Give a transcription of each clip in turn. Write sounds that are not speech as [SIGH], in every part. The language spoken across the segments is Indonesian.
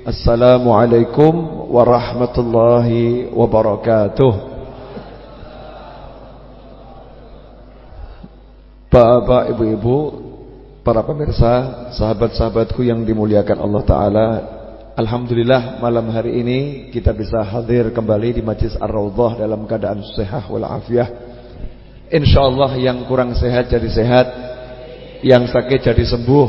Assalamualaikum warahmatullahi wabarakatuh. Bapak, ibu-ibu, para pemirsa, sahabat-sahabatku yang dimuliakan Allah Ta'ala Alhamdulillah malam hari ini kita bisa hadir kembali di Majlis Ar-Rawdah dalam keadaan sehat walafiah InsyaAllah yang kurang sehat jadi sehat Yang sakit jadi sembuh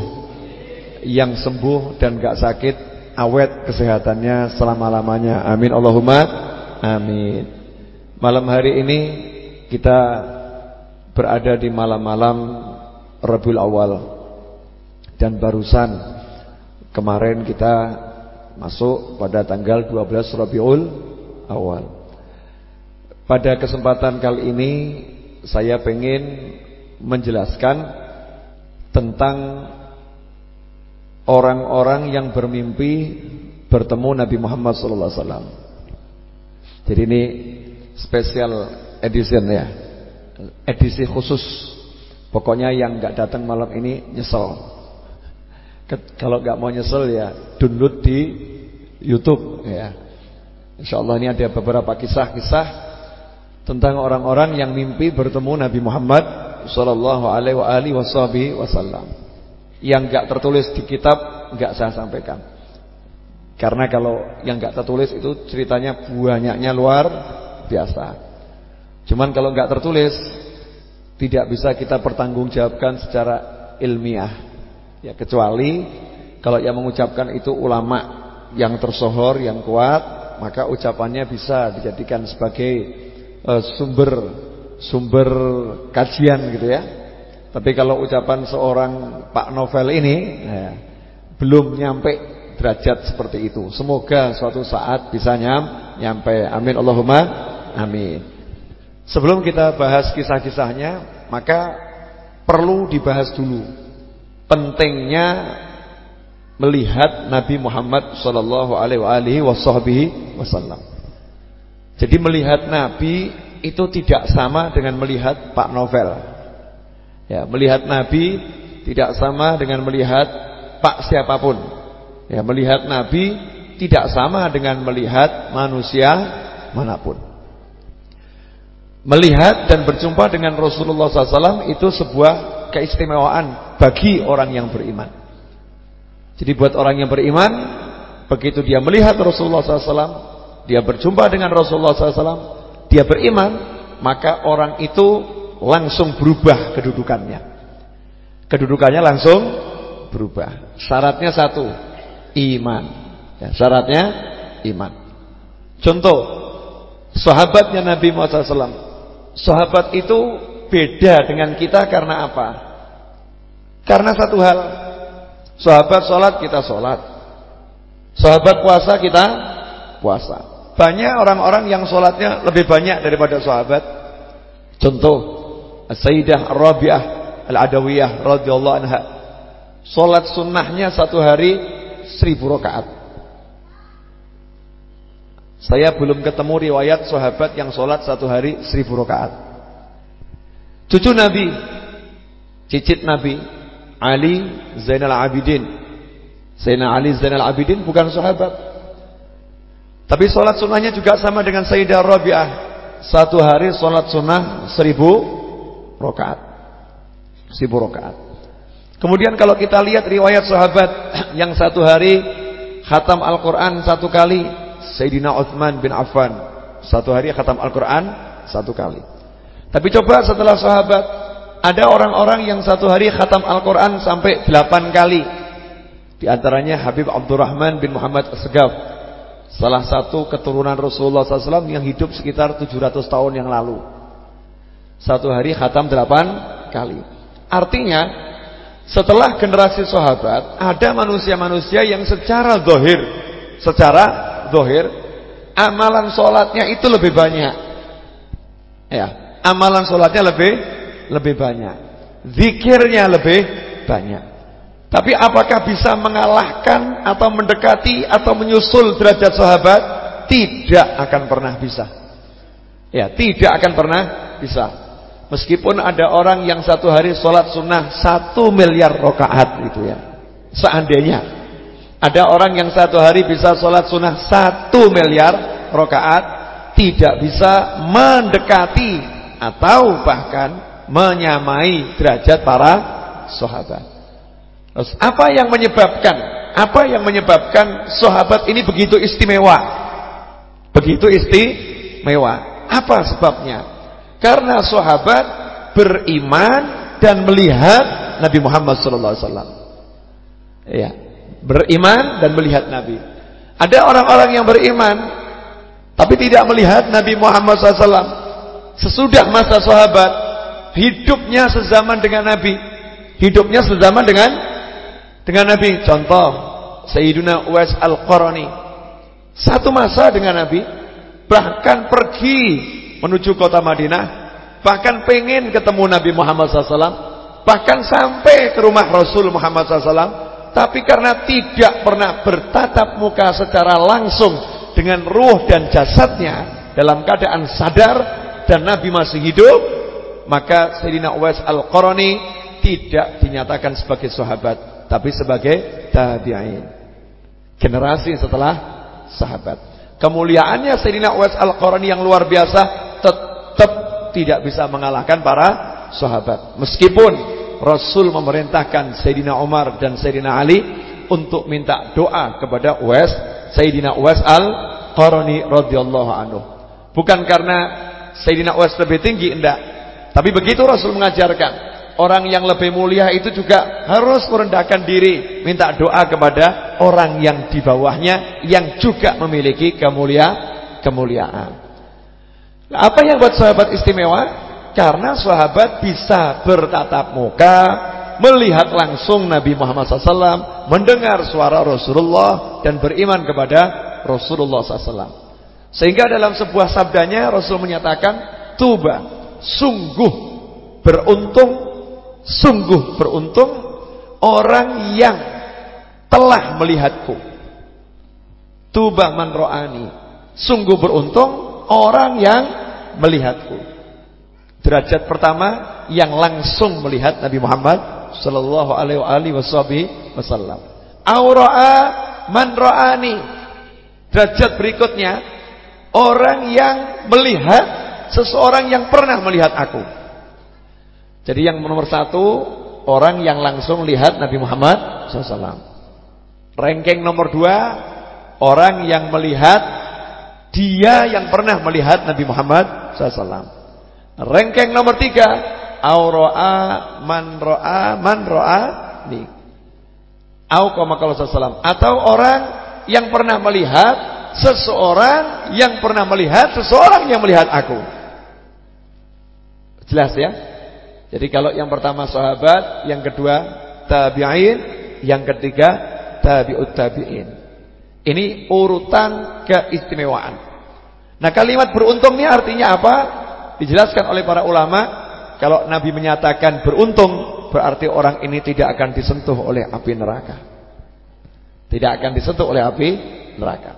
Yang sembuh dan gak sakit awet kesehatannya selama-lamanya. Amin Allahumma amin. Malam hari ini kita berada di malam-malam Rabiul Awal dan barusan kemarin kita masuk pada tanggal 12 Rabiul Awal. Pada kesempatan kali ini saya ingin menjelaskan tentang orang-orang yang bermimpi bertemu Nabi Muhammad SAW. Jadi ini special edition ya, edisi khusus. Pokoknya yang nggak datang malam ini nyesel. Kalau nggak mau nyesel ya download di YouTube ya. Insya Allah ini ada beberapa kisah-kisah tentang orang-orang yang mimpi bertemu Nabi Muhammad Sallallahu Alaihi Wasallam yang enggak tertulis di kitab enggak saya sampaikan. Karena kalau yang enggak tertulis itu ceritanya banyaknya luar biasa. Cuman kalau enggak tertulis tidak bisa kita pertanggungjawabkan secara ilmiah. Ya kecuali kalau yang mengucapkan itu ulama yang tersohor, yang kuat, maka ucapannya bisa dijadikan sebagai uh, sumber sumber kajian gitu ya. Tapi kalau ucapan seorang Pak Novel ini ya, belum nyampe derajat seperti itu. Semoga suatu saat bisa nyam, nyampe. Amin Allahumma amin. Sebelum kita bahas kisah-kisahnya, maka perlu dibahas dulu pentingnya melihat Nabi Muhammad wasallam. Jadi melihat Nabi itu tidak sama dengan melihat Pak Novel. Ya, melihat Nabi tidak sama dengan melihat pak siapa pun. Ya, melihat Nabi tidak sama dengan melihat manusia mana pun. Melihat dan berjumpa dengan Rasulullah SAW itu sebuah keistimewaan bagi orang yang beriman. Jadi buat orang yang beriman, begitu dia melihat Rasulullah SAW, dia berjumpa dengan Rasulullah SAW, dia beriman, maka orang itu langsung berubah kedudukannya. Kedudukannya langsung berubah. Syaratnya satu, iman. Ya, syaratnya iman. Contoh, sahabatnya Nabi Muhammad SAW. Sahabat itu beda dengan kita karena apa? Karena satu hal. Sahabat sholat kita sholat. Sahabat puasa kita puasa. Banyak orang-orang yang sholatnya lebih banyak daripada sahabat. Contoh, Sayyidah Rabi'ah Al-Adawiyah radhiyallahu anha. Salat sunnahnya satu hari seribu rakaat. Saya belum ketemu riwayat sahabat yang sholat satu hari seribu rakaat. Cucu Nabi, cicit Nabi, Ali Zainal Abidin. Zainal Ali Zainal Abidin bukan sahabat. Tapi sholat sunnahnya juga sama dengan Sayyidah Rabi'ah. Satu hari sholat sunnah seribu rokaat. Seribu rokaat. Kemudian kalau kita lihat riwayat sahabat [CLEARS THROAT] yang satu hari khatam Al-Quran satu kali. Sayyidina Uthman bin Affan. Satu hari khatam Al-Quran satu kali. Tapi coba setelah sahabat. Ada orang-orang yang satu hari khatam Al-Quran sampai delapan kali. Di antaranya Habib Abdurrahman bin Muhammad Segaf. Salah satu keturunan Rasulullah SAW yang hidup sekitar 700 tahun yang lalu. Satu hari khatam delapan kali. Artinya setelah generasi sahabat ada manusia-manusia yang secara zahir secara dohir, amalan sholatnya itu lebih banyak. Ya, amalan sholatnya lebih lebih banyak, zikirnya lebih banyak. Tapi apakah bisa mengalahkan atau mendekati atau menyusul derajat sahabat? Tidak akan pernah bisa. Ya, tidak akan pernah bisa. Meskipun ada orang yang satu hari sholat sunnah satu miliar rokaat itu ya. Seandainya ada orang yang satu hari bisa sholat sunnah satu miliar rokaat, tidak bisa mendekati atau bahkan menyamai derajat para sahabat. Terus apa yang menyebabkan apa yang menyebabkan sahabat ini begitu istimewa? Begitu istimewa. Apa sebabnya? Karena sahabat beriman dan melihat Nabi Muhammad wasallam. Ya, beriman dan melihat Nabi. Ada orang-orang yang beriman tapi tidak melihat Nabi Muhammad SAW. Sesudah masa sahabat, hidupnya sezaman dengan Nabi, hidupnya sezaman dengan dengan Nabi. Contoh Sayyiduna Uwais Al-Qarani. Satu masa dengan Nabi, bahkan pergi menuju kota Madinah, bahkan pengen ketemu Nabi Muhammad SAW, bahkan sampai ke rumah Rasul Muhammad SAW, tapi karena tidak pernah bertatap muka secara langsung dengan ruh dan jasadnya dalam keadaan sadar dan Nabi masih hidup, maka Sayyidina Uwais Al-Qarani tidak dinyatakan sebagai sahabat tapi sebagai tabi'in. Generasi setelah sahabat. Kemuliaannya Sayyidina Uwais Al-Qarani yang luar biasa tetap tidak bisa mengalahkan para sahabat. Meskipun Rasul memerintahkan Sayyidina Umar dan Sayyidina Ali untuk minta doa kepada Uwais, Sayyidina Uwais Al-Qarani radhiyallahu anhu. Bukan karena Sayyidina Uwais lebih tinggi enggak, tapi begitu Rasul mengajarkan Orang yang lebih mulia itu juga harus merendahkan diri, minta doa kepada orang yang di bawahnya yang juga memiliki kemulia kemuliaan. Apa yang buat sahabat istimewa? Karena sahabat bisa bertatap muka, melihat langsung Nabi Muhammad SAW, mendengar suara Rasulullah dan beriman kepada Rasulullah SAW. Sehingga dalam sebuah sabdanya Rasul menyatakan, tuba, sungguh beruntung Sungguh beruntung orang yang telah melihatku. Tuba man ro'ani. Sungguh beruntung orang yang melihatku. Derajat pertama yang langsung melihat Nabi Muhammad sallallahu alaihi wasallam. Aura'a man. Derajat berikutnya orang yang melihat seseorang yang pernah melihat aku. Jadi yang nomor satu orang yang langsung lihat Nabi Muhammad SAW. Ranking nomor dua orang yang melihat dia yang pernah melihat Nabi Muhammad SAW. Ranking nomor tiga auroa man roa man roa ni. SAW atau orang yang pernah melihat seseorang yang pernah melihat seseorang yang melihat aku. Jelas ya? Jadi kalau yang pertama sahabat, yang kedua tabi'in, yang ketiga tabi'ut tabi'in. Ini urutan keistimewaan. Nah, kalimat beruntung ini artinya apa? Dijelaskan oleh para ulama, kalau Nabi menyatakan beruntung, berarti orang ini tidak akan disentuh oleh api neraka. Tidak akan disentuh oleh api neraka.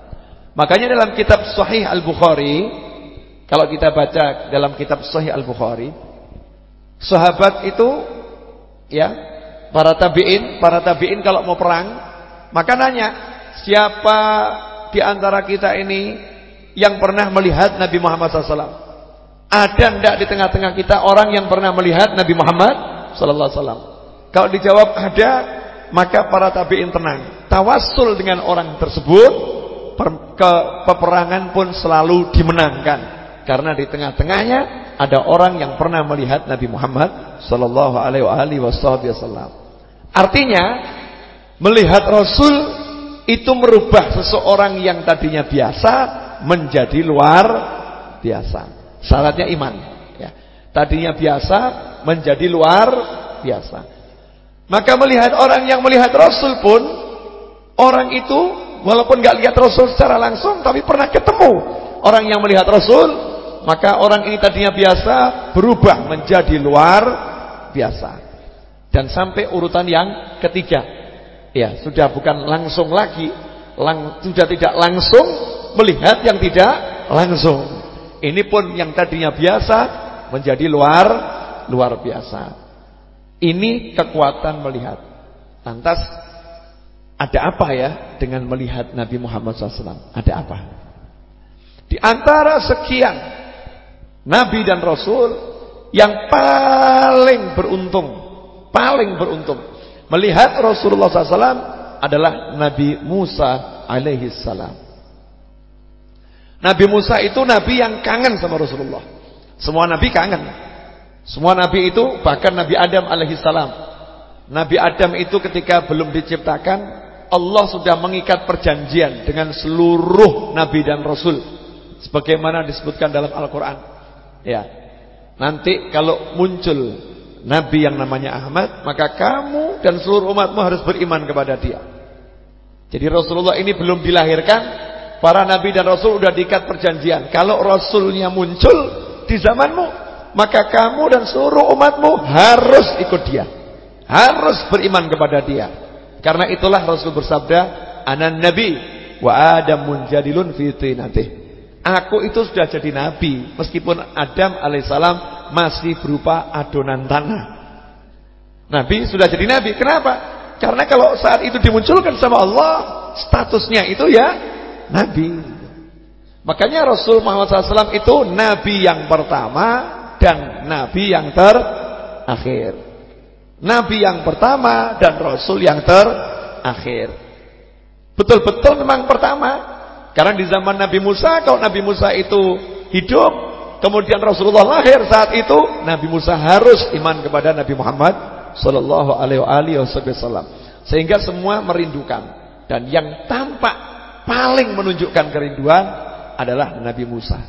Makanya dalam kitab Sahih Al-Bukhari, kalau kita baca dalam kitab Sahih Al-Bukhari, Sahabat itu ya, para tabi'in, para tabi'in kalau mau perang, maka nanya, siapa di antara kita ini yang pernah melihat Nabi Muhammad SAW? Ada enggak di tengah-tengah kita orang yang pernah melihat Nabi Muhammad wasallam? Kalau dijawab ada, maka para tabi'in tenang. Tawassul dengan orang tersebut, ke peperangan pun selalu dimenangkan. Karena di tengah-tengahnya ada orang yang pernah melihat Nabi Muhammad wasallam. Artinya melihat Rasul itu merubah seseorang yang tadinya biasa menjadi luar biasa. Syaratnya iman, ya. Tadinya biasa menjadi luar biasa. Maka melihat orang yang melihat Rasul pun orang itu walaupun nggak lihat Rasul secara langsung tapi pernah ketemu orang yang melihat Rasul, maka orang ini tadinya biasa berubah menjadi luar biasa. Dan sampai urutan yang ketiga. Ya, sudah bukan langsung lagi, lang, sudah tidak langsung melihat yang tidak langsung. Ini pun yang tadinya biasa menjadi luar luar biasa. Ini kekuatan melihat. Lantas ada apa ya dengan melihat Nabi Muhammad SAW? Ada apa? Di antara sekian Nabi dan Rasul yang paling beruntung, paling beruntung melihat Rasulullah SAW adalah Nabi Musa alaihi salam. Nabi Musa itu nabi yang kangen sama Rasulullah. Semua nabi kangen. Semua nabi itu bahkan Nabi Adam alaihi salam. Nabi Adam itu ketika belum diciptakan Allah sudah mengikat perjanjian dengan seluruh nabi dan rasul sebagaimana disebutkan dalam Al-Qur'an. Ya. Nanti kalau muncul nabi yang namanya Ahmad, maka kamu dan seluruh umatmu harus beriman kepada dia. Jadi Rasulullah ini belum dilahirkan, para nabi dan rasul sudah diikat perjanjian. Kalau rasulnya muncul di zamanmu, maka kamu dan seluruh umatmu harus ikut dia. Harus beriman kepada dia. Karena itulah Rasul bersabda, "Anan nabi wa Adam munjadilun fi tinatih." Aku itu sudah jadi nabi meskipun Adam alaihissalam masih berupa adonan tanah. Nabi sudah jadi nabi. Kenapa? Karena kalau saat itu dimunculkan sama Allah, statusnya itu ya nabi. Makanya Rasul Muhammad SAW itu nabi yang pertama dan nabi yang terakhir. Nabi yang pertama dan Rasul yang terakhir. Betul-betul memang pertama. Karena di zaman Nabi Musa, kalau Nabi Musa itu hidup, kemudian Rasulullah lahir saat itu, Nabi Musa harus iman kepada Nabi Muhammad sallallahu alaihi wasallam. Sehingga semua merindukan dan yang tampak paling menunjukkan kerinduan adalah Nabi Musa.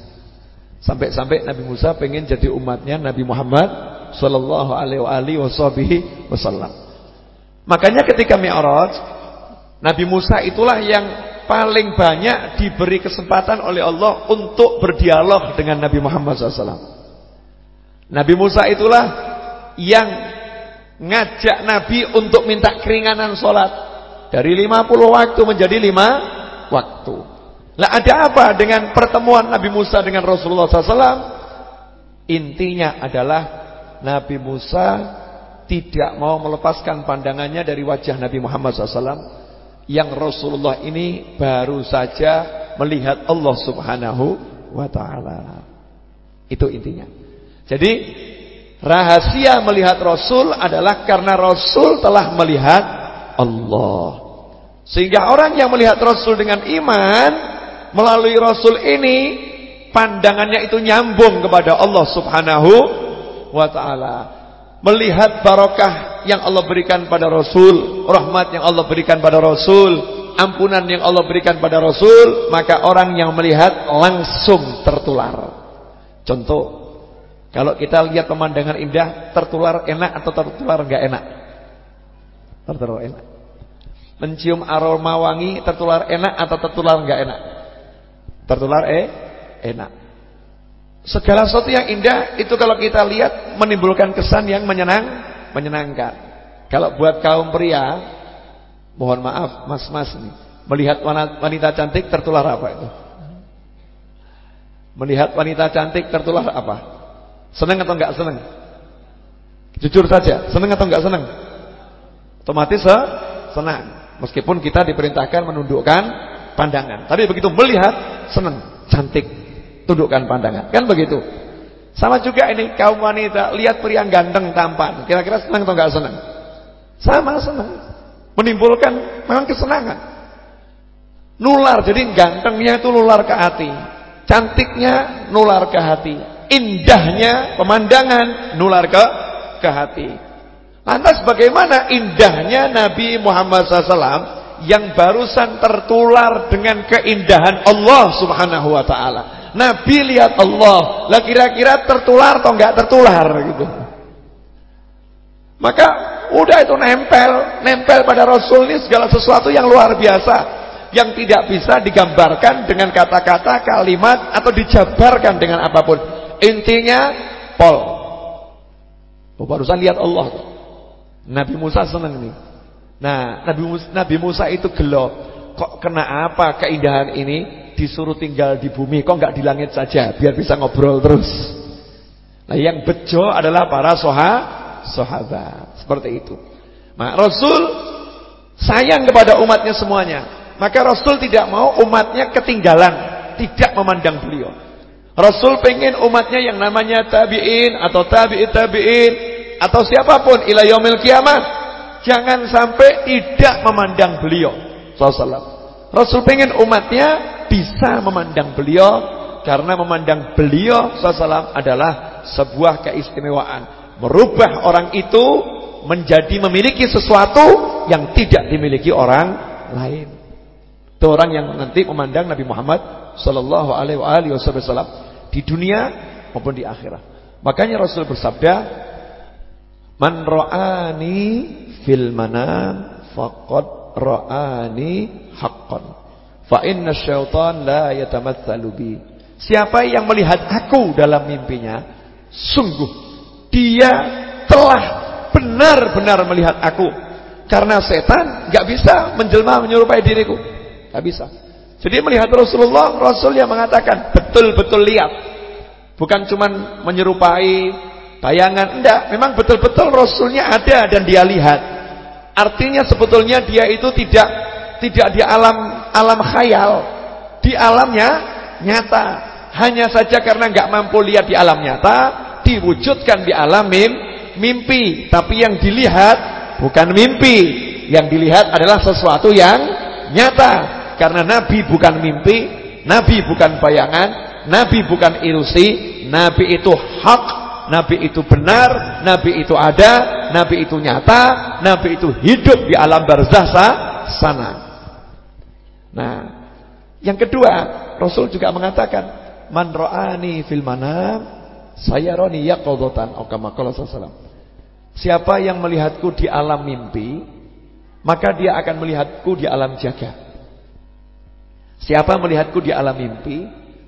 Sampai-sampai Nabi Musa pengen jadi umatnya Nabi Muhammad sallallahu alaihi wasallam. Makanya ketika Mi'raj, Nabi Musa itulah yang paling banyak diberi kesempatan oleh Allah untuk berdialog dengan Nabi Muhammad SAW. Nabi Musa itulah yang ngajak Nabi untuk minta keringanan sholat dari 50 waktu menjadi 5 waktu. Lah ada apa dengan pertemuan Nabi Musa dengan Rasulullah SAW? Intinya adalah Nabi Musa tidak mau melepaskan pandangannya dari wajah Nabi Muhammad SAW yang Rasulullah ini baru saja melihat Allah Subhanahu wa taala. Itu intinya. Jadi rahasia melihat Rasul adalah karena Rasul telah melihat Allah. Sehingga orang yang melihat Rasul dengan iman melalui Rasul ini pandangannya itu nyambung kepada Allah Subhanahu wa taala. Melihat barokah yang Allah berikan pada Rasul, rahmat yang Allah berikan pada Rasul, ampunan yang Allah berikan pada Rasul, maka orang yang melihat langsung tertular. Contoh, kalau kita lihat pemandangan indah, tertular enak atau tertular enggak enak? Tertular enak. Mencium aroma wangi, tertular enak atau tertular enggak enak? Tertular eh enak. Segala sesuatu yang indah itu kalau kita lihat menimbulkan kesan yang menyenang, menyenangkan. Kalau buat kaum pria, mohon maaf mas-mas nih, melihat wanita cantik tertular apa itu? Melihat wanita cantik tertular apa? Senang atau enggak senang? Jujur saja, senang atau enggak senang? Otomatis ha? senang. Meskipun kita diperintahkan menundukkan pandangan. Tapi begitu melihat senang, cantik, tundukkan pandangan. Kan begitu. Sama juga ini kaum wanita lihat pria ganteng tampan, kira-kira senang atau enggak senang? Sama senang. Menimbulkan memang kesenangan. Nular, jadi gantengnya itu nular ke hati. Cantiknya nular ke hati. Indahnya pemandangan nular ke ke hati. Lantas bagaimana indahnya Nabi Muhammad SAW yang barusan tertular dengan keindahan Allah Subhanahu wa taala. Nabi lihat Allah. Lah kira-kira tertular atau enggak tertular gitu. Maka udah itu nempel, nempel pada Rasul ini segala sesuatu yang luar biasa. yang tidak bisa digambarkan dengan kata-kata, kalimat atau dijabarkan dengan apa pun. Intinya pol. Oh, barusan lihat Allah. Nabi Musa senang nih. Nah, Nabi Musa, Nabi Musa itu gelo. Kok kena apa keindahan ini? Disuruh tinggal di bumi, kok nggak di langit saja biar bisa ngobrol terus. Nah, yang bejo adalah para soha, sahabat. Seperti itu. Nah, Rasul sayang kepada umatnya semuanya. Maka Rasul tidak mau umatnya ketinggalan, tidak memandang beliau. Rasul pengen umatnya yang namanya tabi'in atau tabi'it tabi'in atau siapa pun ila kiamat jangan sampai tidak memandang beliau Rasul pengen umatnya bisa memandang beliau karena memandang beliau sallallahu adalah sebuah keistimewaan merubah orang itu menjadi memiliki sesuatu yang tidak dimiliki orang lain itu orang yang nanti memandang Nabi Muhammad sallallahu alaihi wasallam di dunia maupun di akhirat. Makanya Rasul bersabda, "Man ra'ani fil manam faqad ra'ani haqqan." Fa inna syaitan la yatamatsalu. Siapa yang melihat aku dalam mimpinya, sungguh dia telah benar-benar melihat aku. Karena setan enggak bisa menjelma menyerupai diriku. Tidak bisa. Jadi melihat Rasulullah, Rasul yang mengatakan betul-betul lihat. Bukan cuma menyerupai bayangan, enggak. Memang betul-betul Rasulnya ada dan dia lihat. Artinya sebetulnya dia itu tidak tidak di alam alam khayal, di alamnya nyata. Hanya saja karena enggak mampu lihat di alam nyata, diwujudkan di alam mim, mimpi. Tapi yang dilihat bukan mimpi, yang dilihat adalah sesuatu yang nyata. Karena Nabi bukan mimpi, Nabi bukan bayangan, Nabi bukan ilusi, Nabi itu hak, Nabi itu benar, Nabi itu ada, Nabi itu nyata, Nabi itu hidup di alam barzah sana. Nah, yang kedua, Rasul juga mengatakan, "Man ra'ani fil manam, sayarani yaqadatan." Oh, kama qala Siapa yang melihatku di alam mimpi, maka dia akan melihatku di alam jaga. Siapa melihatku di alam mimpi,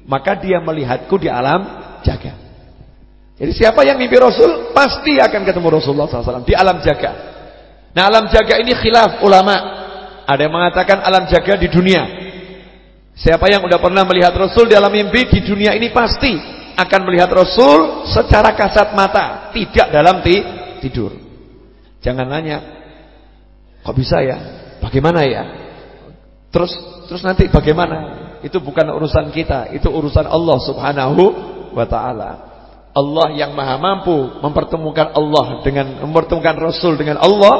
maka dia melihatku di alam jaga. Jadi siapa yang mimpi Rasul, pasti akan ketemu Rasulullah SAW di alam jaga. Nah alam jaga ini khilaf ulama. Ada yang mengatakan alam jaga di dunia. Siapa yang sudah pernah melihat Rasul di alam mimpi, di dunia ini pasti akan melihat Rasul secara kasat mata, tidak dalam tidur. Jangan nanya, kok bisa ya? Bagaimana ya? Terus terus nanti bagaimana? Itu bukan urusan kita, itu urusan Allah Subhanahu wa taala. Allah yang Maha mampu mempertemukan Allah dengan mempertemukan Rasul dengan Allah,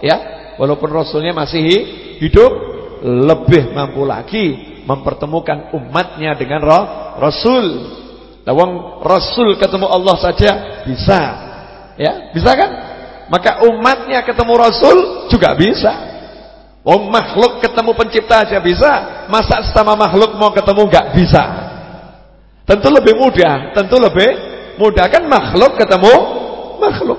ya. Walaupun Rasulnya masih hidup, lebih mampu lagi mempertemukan umatnya dengan roh Rasul. Lawang Rasul ketemu Allah saja bisa. Ya, bisa kan? Maka umatnya ketemu Rasul juga bisa. Oh makhluk ketemu pencipta aja bisa, masa sama makhluk mau ketemu nggak bisa? Tentu lebih mudah, tentu lebih mudah kan makhluk ketemu makhluk.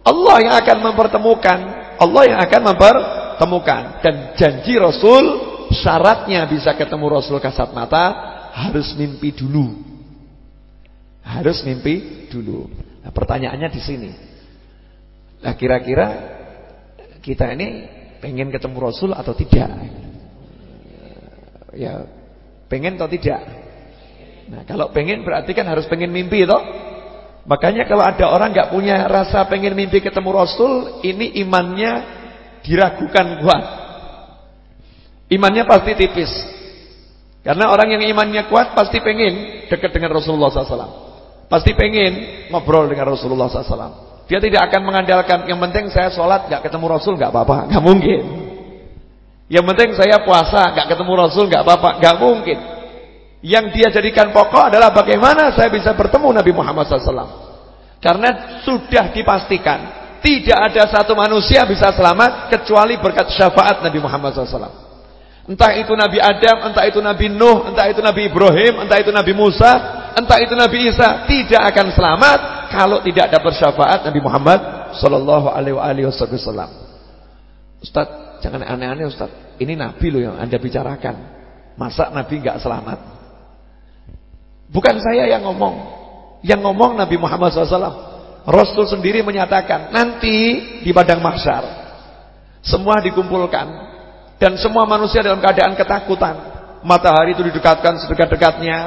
Allah yang akan mempertemukan, Allah yang akan mempertemukan dan janji Rasul syaratnya bisa ketemu Rasul kasat mata harus mimpi dulu. Harus mimpi dulu. Nah, pertanyaannya di sini. Nah, kira-kira kita ini pengen ketemu Rasul atau tidak? Ya, pengen atau tidak? Nah, kalau pengen berarti kan harus pengen mimpi toh? Makanya kalau ada orang nggak punya rasa pengen mimpi ketemu Rasul, ini imannya diragukan kuat. Imannya pasti tipis. Karena orang yang imannya kuat pasti pengen dekat dengan Rasulullah SAW. Pasti pengen ngobrol dengan Rasulullah SAW. Dia tidak akan mengandalkan yang penting saya sholat gak ketemu Rasul gak apa-apa, gak mungkin. Yang penting saya puasa gak ketemu Rasul gak apa-apa, gak mungkin. Yang dia jadikan pokok adalah bagaimana saya bisa bertemu Nabi Muhammad SAW. Karena sudah dipastikan tidak ada satu manusia bisa selamat kecuali berkat syafaat Nabi Muhammad SAW. Entah itu Nabi Adam, entah itu Nabi Nuh, entah itu Nabi Ibrahim, entah itu Nabi Musa, entah itu Nabi Isa, tidak akan selamat kalau tidak dapat syafaat Nabi Muhammad sallallahu alaihi wasallam. Ustaz, jangan aneh-aneh Ustaz. Ini Nabi loh yang Anda bicarakan. Masa Nabi nggak selamat? Bukan saya yang ngomong. Yang ngomong Nabi Muhammad SAW. Rasul sendiri menyatakan nanti di padang mahsyar semua dikumpulkan dan semua manusia dalam keadaan ketakutan. Matahari itu didekatkan sedekat-dekatnya,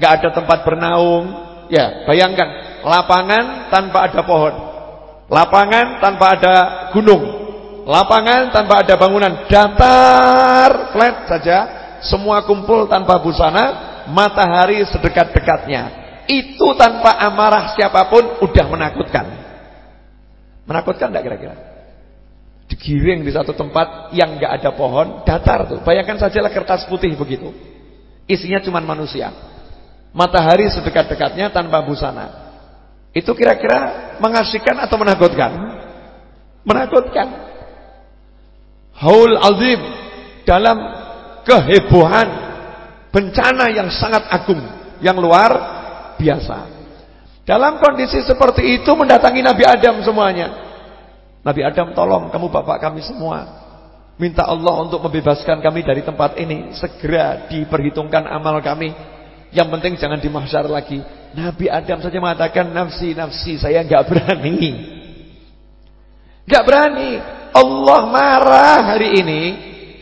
nggak ada tempat bernaung. Ya, bayangkan lapangan tanpa ada pohon, lapangan tanpa ada gunung, lapangan tanpa ada bangunan, datar, flat saja, semua kumpul tanpa busana, matahari sedekat-dekatnya. Itu tanpa amarah siapa pun udah menakutkan. Menakutkan enggak kira-kira? Digiring di satu tempat yang enggak ada pohon, datar tuh. Bayangkan sajalah kertas putih begitu. Isinya cuma manusia. Matahari sedekat-dekatnya tanpa busana. Itu kira-kira mengasihkan atau menakutkan? Menakutkan. Haul azim dalam kehebohan bencana yang sangat agung, yang luar biasa. Dalam kondisi seperti itu mendatangi Nabi Adam semuanya. Nabi Adam tolong kamu bapak kami semua. Minta Allah untuk membebaskan kami dari tempat ini. Segera diperhitungkan amal kami. Yang penting jangan di mahsyar lagi. Nabi Adam saja mengatakan nafsi nafsi saya nggak berani. nggak berani. Allah marah hari ini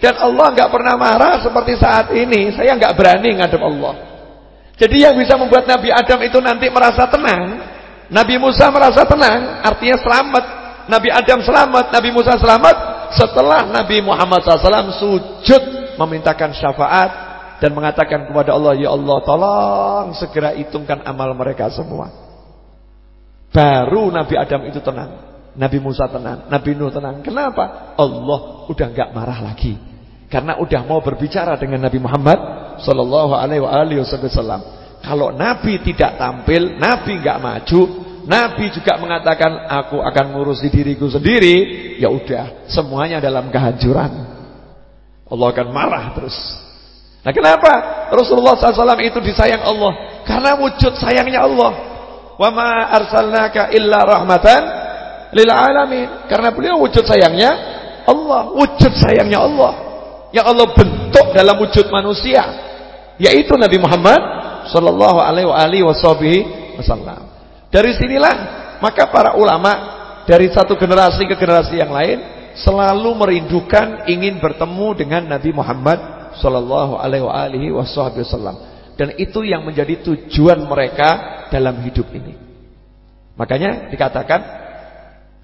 dan Allah nggak pernah marah seperti saat ini. Saya nggak berani ngadep Allah. Jadi yang bisa membuat Nabi Adam itu nanti merasa tenang, Nabi Musa merasa tenang, artinya selamat. Nabi Adam selamat, Nabi Musa selamat setelah Nabi Muhammad SAW sujud memintakan syafaat dan mengatakan kepada Allah, Ya Allah tolong segera hitungkan amal mereka semua. Baru Nabi Adam itu tenang. Nabi Musa tenang, Nabi Nuh tenang. Kenapa? Allah udah nggak marah lagi. Karena udah mau berbicara dengan Nabi Muhammad sallallahu alaihi wasallam. Kalau Nabi tidak tampil, Nabi enggak maju, Nabi juga mengatakan aku akan ngurusi diriku sendiri, ya udah, semuanya dalam kehancuran. Allah akan marah terus. Nah kenapa Rasulullah SAW itu disayang Allah? Karena wujud sayangnya Allah. Wa ma arsalnaka illa rahmatan lil alamin. Karena beliau wujud sayangnya Allah, wujud sayangnya Allah. Yang Allah bentuk dalam wujud manusia yaitu Nabi Muhammad sallallahu alaihi wasallam. Dari sinilah maka para ulama dari satu generasi ke generasi yang lain selalu merindukan ingin bertemu dengan Nabi Muhammad sallallahu alaihi wasallam dan itu yang menjadi tujuan mereka dalam hidup ini. Makanya dikatakan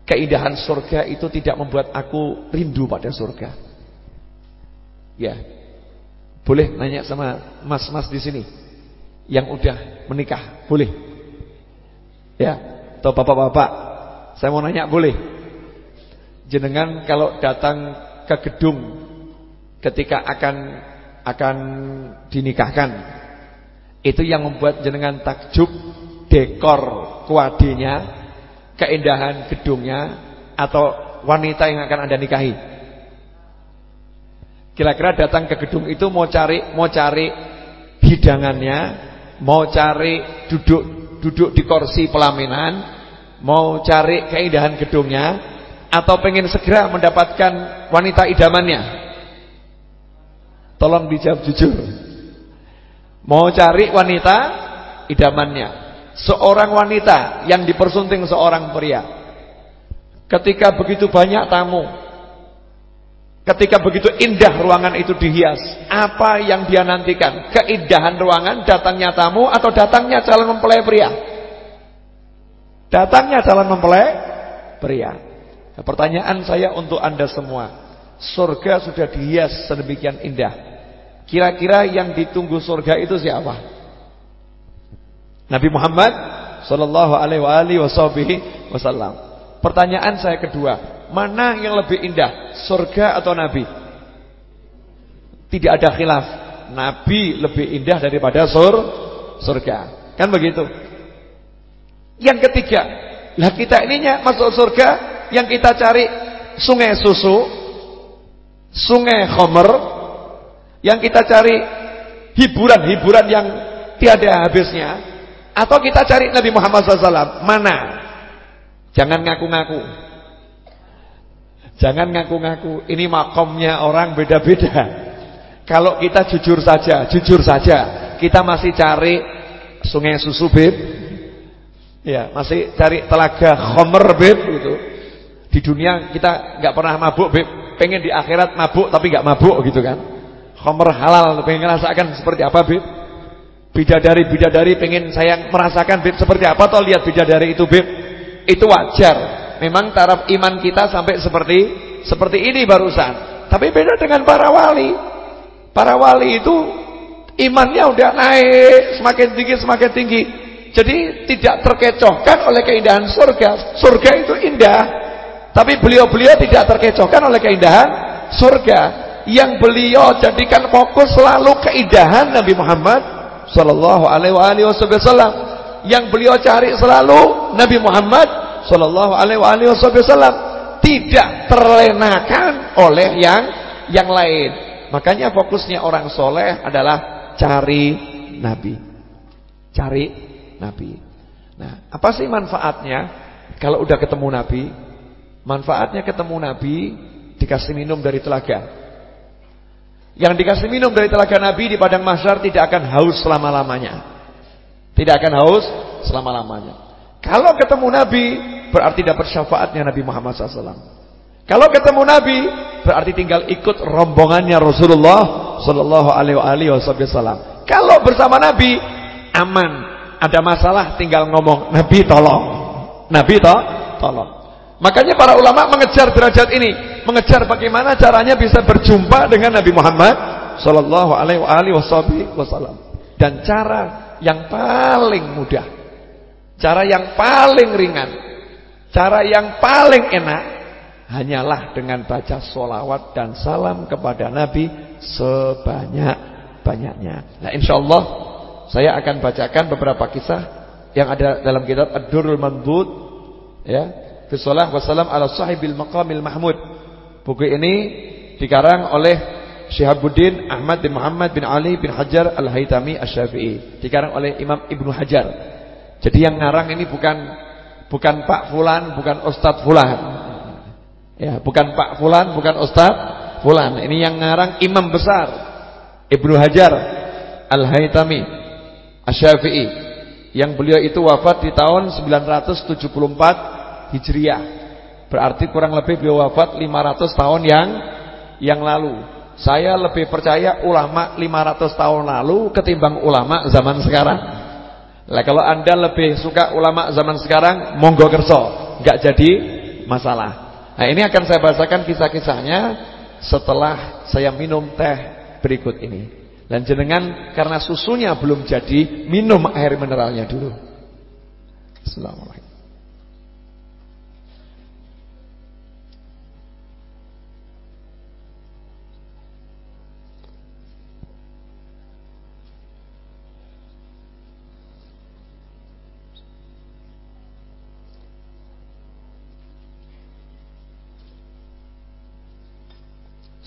keindahan surga itu tidak membuat aku rindu pada surga. Ya, boleh nanya sama mas-mas di sini yang udah menikah, boleh? Ya, atau bapak-bapak, saya mau nanya boleh? Jenengan kalau datang ke gedung ketika akan akan dinikahkan, itu yang membuat jenengan takjub dekor kuadinya, keindahan gedungnya atau wanita yang akan Anda nikahi. Kira-kira datang ke gedung itu mau cari mau cari hidangannya, mau cari duduk duduk di kursi pelaminan, mau cari keindahan gedungnya atau pengen segera mendapatkan wanita idamannya? Tolong dijawab jujur. Mau cari wanita idamannya. Seorang wanita yang dipersunting seorang pria. Ketika begitu banyak tamu, Ketika begitu indah ruangan itu dihias, apa yang dia nantikan? Keindahan ruangan, datangnya tamu atau datangnya calon mempelai pria? Datangnya calon mempelai pria. Nah, pertanyaan saya untuk Anda semua. Surga sudah dihias sedemikian indah. Kira-kira yang ditunggu surga itu siapa? Nabi Muhammad sallallahu alaihi wasallam. Pertanyaan saya kedua, Mana yang lebih indah? Surga atau Nabi? Tidak ada khilaf. Nabi lebih indah daripada sur surga. Kan begitu? Yang ketiga, lah kita ininya masuk surga, yang kita cari sungai susu, sungai khomer, yang kita cari hiburan-hiburan yang tiada habisnya, atau kita cari Nabi Muhammad SAW. Mana? Jangan ngaku-ngaku. Jangan ngaku-ngaku. Ini makomnya orang beda-beda. Kalau kita jujur saja, jujur saja, kita masih cari sungai susu beb. Ya, masih cari telaga khomer beb gitu. Di dunia kita nggak pernah mabuk beb, pengen di akhirat mabuk tapi nggak mabuk gitu kan. Khomer halal, pengen merasakan seperti apa beb? Bidadari-bidadari pengen saya merasakan beb seperti apa toh lihat bidadari itu beb. Itu wajar. Memang taraf iman kita sampai seperti seperti ini barusan. Tapi beda dengan para wali. Para wali itu imannya udah naik semakin tinggi semakin tinggi. Jadi tidak terkecohkan oleh keindahan surga. Surga itu indah. Tapi beliau-beliau tidak terkecohkan oleh keindahan surga. Yang beliau jadikan fokus selalu keindahan Nabi Muhammad sallallahu alaihi wasallam. Yang beliau cari selalu Nabi Muhammad Shallallahu Alaihi Wasallam tidak terlenakan oleh yang yang lain. Makanya fokusnya orang soleh adalah cari Nabi, cari Nabi. Nah, apa sih manfaatnya kalau udah ketemu Nabi? Manfaatnya ketemu Nabi dikasih minum dari telaga. Yang dikasih minum dari telaga Nabi di padang mahsyar tidak akan haus selama-lamanya. Tidak akan haus selama-lamanya. Kalau ketemu Nabi berarti dapat syafaatnya Nabi Muhammad SAW. Kalau ketemu Nabi berarti tinggal ikut rombongannya Rasulullah Wasallam. Kalau bersama Nabi aman, ada masalah tinggal ngomong Nabi tolong, Nabi to tolong. Makanya para ulama mengejar derajat ini, mengejar bagaimana caranya bisa berjumpa dengan Nabi Muhammad Sallallahu Alaihi. Dan cara yang paling mudah, cara yang paling ringan Cara yang paling enak hanyalah dengan baca solawat dan salam kepada Nabi sebanyak-banyaknya. Nah insya Allah saya akan bacakan beberapa kisah yang ada dalam kitab Ad-Durrul Mandud ya, fi shalah wassalam ala sahibil maqamil mahmud. Buku ini dikarang oleh Syihabuddin Ahmad bin Muhammad bin Ali bin Hajar Al-Haytami Asy-Syafi'i. Dikarang oleh Imam Ibnu Hajar. Jadi yang ngarang ini bukan Bukan Pak Fulan, bukan Ustadz Fulan. Ya, bukan Pak Fulan, bukan Ustadz Fulan. Ini yang ngarang imam besar Ibnu Hajar Al-Haytami Asy-Syafi'i yang beliau itu wafat di tahun 974 Hijriah. Berarti kurang lebih beliau wafat 500 tahun yang yang lalu. Saya lebih percaya ulama 500 tahun lalu ketimbang ulama zaman sekarang. Lah kalau Anda lebih suka ulama zaman sekarang, monggo kerso, enggak jadi masalah. Nah, ini akan saya bahasakan kisah-kisahnya setelah saya minum teh berikut ini. Dan jenengan karena susunya belum jadi, minum air mineralnya dulu. Assalamualaikum.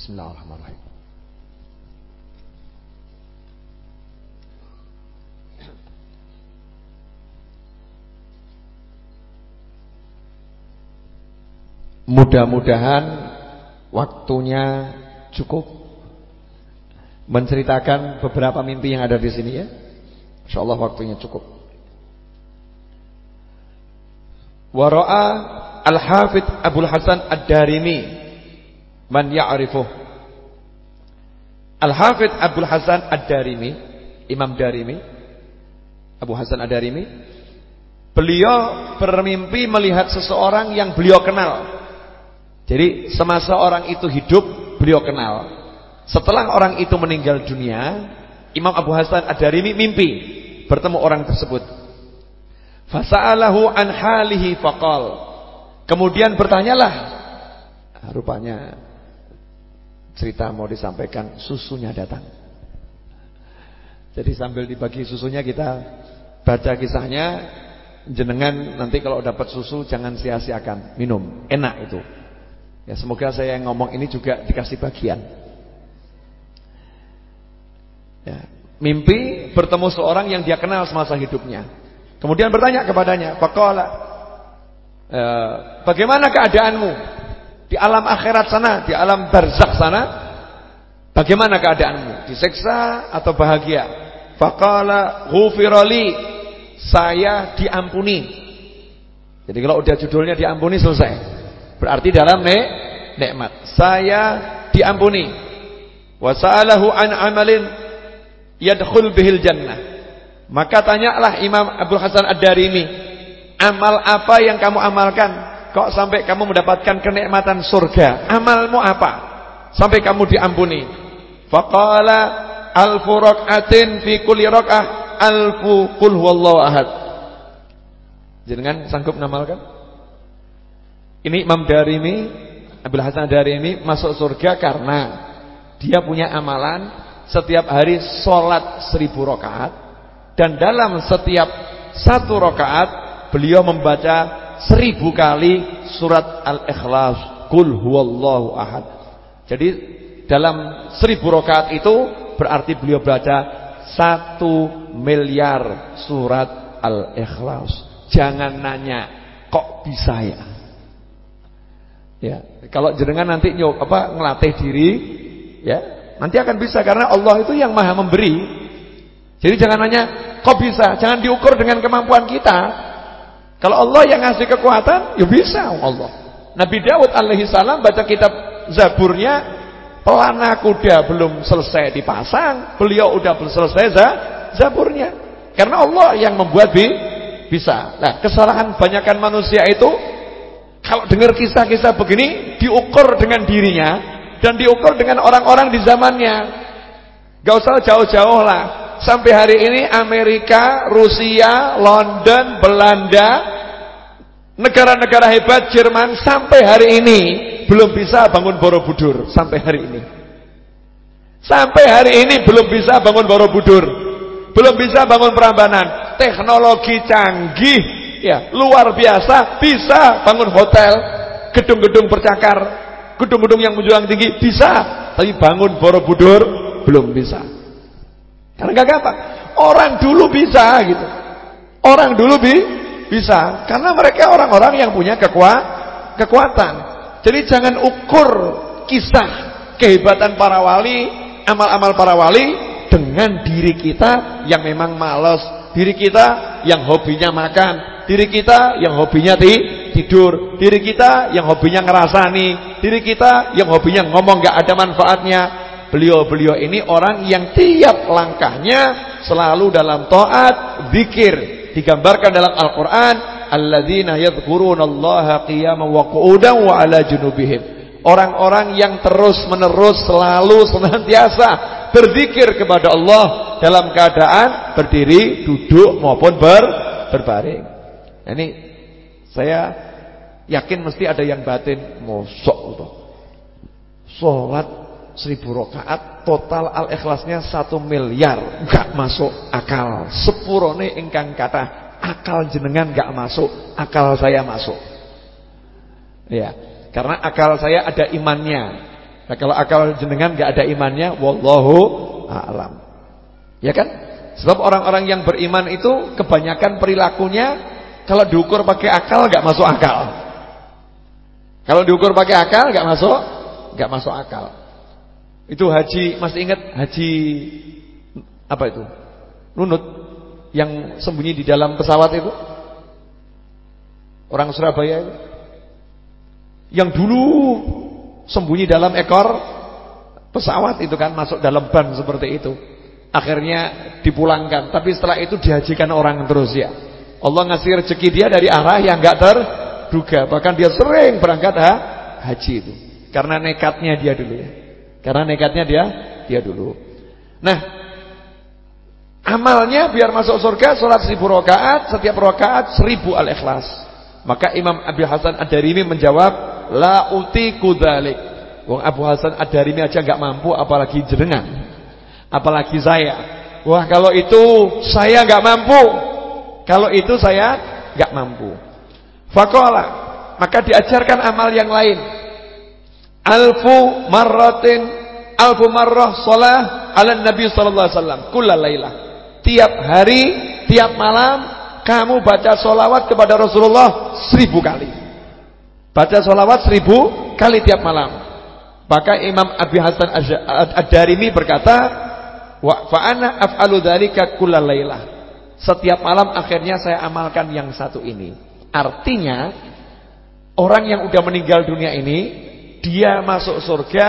Bismillahirrahmanirrahim. Mudah-mudahan waktunya cukup menceritakan beberapa mimpi yang ada di sini ya. Insyaallah waktunya cukup. Wara'a Al-Hafidh Abdul Hasan Ad-Darimi man ya'rifuh Al-Hafidh Abdul Hasan Ad-Darimi Imam Darimi Abu Hasan Ad-Darimi Beliau bermimpi melihat seseorang yang beliau kenal. Jadi semasa orang itu hidup Beliau kenal. Setelah orang itu meninggal dunia Imam Abu Hasan Ad-Darimi mimpi Bertemu orang tersebut. Fasa'alahu an halihi faqal. Kemudian bertanyalah Rupanya cerita mau disampaikan, susunya datang. Jadi sambil dibagi susunya kita baca kisahnya, jenengan nanti kalau dapat susu jangan sia-siakan, minum, enak itu. Ya semoga saya yang ngomong ini juga dikasih bagian. Ya, mimpi bertemu seorang yang dia kenal semasa hidupnya. Kemudian bertanya kepadanya, "Faqala, e, bagaimana keadaanmu?" Di alam akhirat sana, di alam barzakh sana, bagaimana keadaanmu? Diseksa atau bahagia? Faqala ghufirali, saya diampuni. Jadi kalau udah judulnya diampuni selesai. Berarti dalam ne nikmat. Saya diampuni. Wa sa'alahu an amalin yadkhul bihil jannah. Maka tanyalah Imam Abdul Hasan Ad-Darimi, amal apa yang kamu amalkan kok sampai kamu mendapatkan kenikmatan surga? Amalmu apa? Sampai kamu diampuni. Faqala alfu rak'atin fi kulli rak'ah alfu qul huwallahu ahad. Jenengan sanggup ngamalkan? Ini Imam Darimi, Abdul Hasan Darimi masuk surga karena dia punya amalan setiap hari sholat seribu rakaat dan dalam setiap satu rakaat beliau membaca seribu kali surat Al-Ikhlas Kul huwallahu ahad Jadi dalam seribu rakaat itu berarti beliau baca satu miliar surat Al-Ikhlas Jangan nanya kok bisa ya Ya, kalau jenengan nanti nyok apa ngelatih diri, ya nanti akan bisa karena Allah itu yang maha memberi. Jadi jangan nanya, kok bisa? Jangan diukur dengan kemampuan kita. Kalau Allah yang ngasih kekuatan, ya bisa Allah. Nabi Daud alaihi salam baca kitab Zaburnya, pelana kuda belum selesai dipasang, beliau udah selesai Zaburnya. Karena Allah yang membuat bi bisa. Nah, kesalahan banyakkan manusia itu kalau dengar kisah-kisah begini diukur dengan dirinya dan diukur dengan orang-orang di zamannya. Gak usah jauh-jauh lah. Sampai hari ini Amerika, Rusia, London, Belanda, negara-negara hebat Jerman sampai hari ini belum bisa bangun Borobudur sampai hari ini. Sampai hari ini belum bisa bangun Borobudur. Belum bisa bangun Prambanan. Teknologi canggih ya, luar biasa bisa bangun hotel, gedung-gedung bercakar, gedung-gedung yang menjulang tinggi bisa, tapi bangun Borobudur belum bisa. Karena gak gampang. Orang dulu bisa gitu. Orang dulu bi bisa karena mereka orang-orang yang punya kekua kekuatan. Jadi jangan ukur kisah kehebatan para wali, amal-amal para wali dengan diri kita yang memang malas, diri kita yang hobinya makan, diri kita yang hobinya ti tidur, diri kita yang hobinya ngerasani, diri kita yang hobinya ngomong gak ada manfaatnya, Beliau-beliau ini orang yang tiap langkahnya selalu dalam taat, zikir. Digambarkan dalam Al-Qur'an, alladzina yadhkurunallaha qiyaman wa qu'udan wa 'ala junubihim. Orang-orang yang terus-menerus selalu senantiasa berzikir kepada Allah dalam keadaan berdiri, duduk maupun ber, berbaring. Ini saya yakin mesti ada yang batin mosok itu. Salat seribu rokaat total al-ikhlasnya satu miliar. Gak masuk akal. Sepurone ingkang kata akal jenengan gak masuk akal saya masuk. Ya karena akal saya ada imannya. Nah, kalau akal jenengan gak ada imannya wallahu a'lam. Ya kan? Sebab orang-orang yang beriman itu kebanyakan perilakunya kalau diukur pakai akal gak masuk akal. Kalau diukur pakai akal gak masuk gak masuk akal itu haji, masih ingat haji apa itu? Nunut yang sembunyi di dalam pesawat itu? Orang Surabaya itu. Yang dulu sembunyi dalam ekor pesawat itu kan masuk dalam ban seperti itu. Akhirnya dipulangkan, tapi setelah itu dihajikan orang terus ya. Allah ngasih rezeki dia dari arah yang enggak terduga. Bahkan dia sering berangkat ha, haji itu. Karena nekatnya dia dulu ya. Karena nekatnya dia dia dulu. Nah, amalnya biar masuk surga salat seribu rakaat, setiap rakaat seribu al-ikhlas. Maka Imam Abu Hasan Ad-Darimi menjawab, la utiku dzalik. Wong Abu Hasan Ad-Darimi aja enggak mampu apalagi jenengan. Apalagi saya. Wah, kalau itu saya enggak mampu. Kalau itu saya enggak mampu. Faqala, maka diajarkan amal yang lain alfu marratin alfu marrah salah ala Nabi sallallahu alaihi wasallam kullailah. Tiap hari, tiap malam kamu baca solawat kepada Rasulullah seribu kali. Baca sholawat seribu kali tiap malam. Maka Imam Abi Hasan Ad-Darimi berkata, "Wa fa'ana af'alu dzalika kullalailah." Setiap malam akhirnya saya amalkan yang satu ini. Artinya orang yang udah meninggal dunia ini dia masuk surga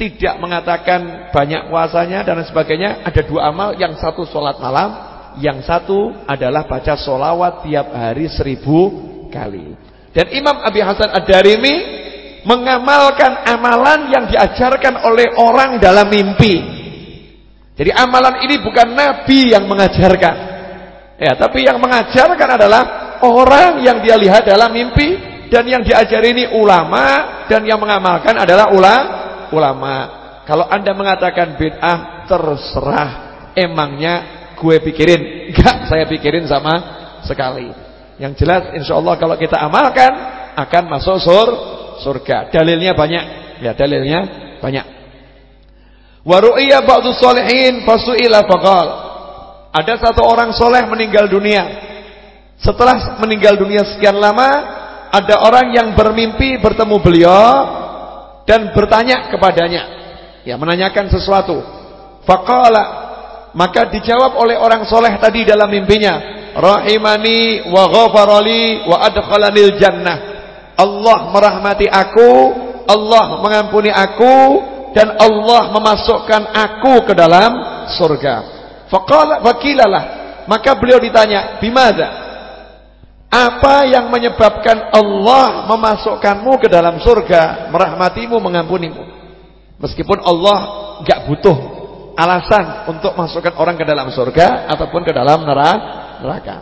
tidak mengatakan banyak puasanya dan sebagainya. Ada dua amal, yang satu sholat malam, yang satu adalah baca sholawat tiap hari seribu kali. Dan Imam Abi Hasan Ad-Darimi mengamalkan amalan yang diajarkan oleh orang dalam mimpi. Jadi amalan ini bukan Nabi yang mengajarkan. Ya, tapi yang mengajarkan adalah orang yang dia lihat dalam mimpi dan yang diajari ini ulama dan yang mengamalkan adalah ulama ulama. Kalau anda mengatakan bid'ah terserah. Emangnya gue pikirin? [LAUGHS] Enggak, saya pikirin sama sekali. Yang jelas insya Allah kalau kita amalkan akan masuk sur surga. Dalilnya banyak. Ya, dalilnya banyak. Wa ru'ya ba'du sholihin fasu'ila faqal. Ada satu orang soleh meninggal dunia. Setelah meninggal dunia sekian lama, ada orang yang bermimpi bertemu beliau dan bertanya kepadanya. Ya, menanyakan sesuatu. Faqala maka dijawab oleh orang soleh tadi dalam mimpinya, rahimani wa ghafarali wa adkhalanil jannah. Allah merahmati aku, Allah mengampuni aku dan Allah memasukkan aku ke dalam surga. Faqala wakilalah. Maka beliau ditanya, "Bimada?" Apa yang menyebabkan Allah memasukkanmu ke dalam surga, merahmatimu, mengampunimu? Meskipun Allah enggak butuh alasan untuk masukkan orang ke dalam surga ataupun ke dalam neraka.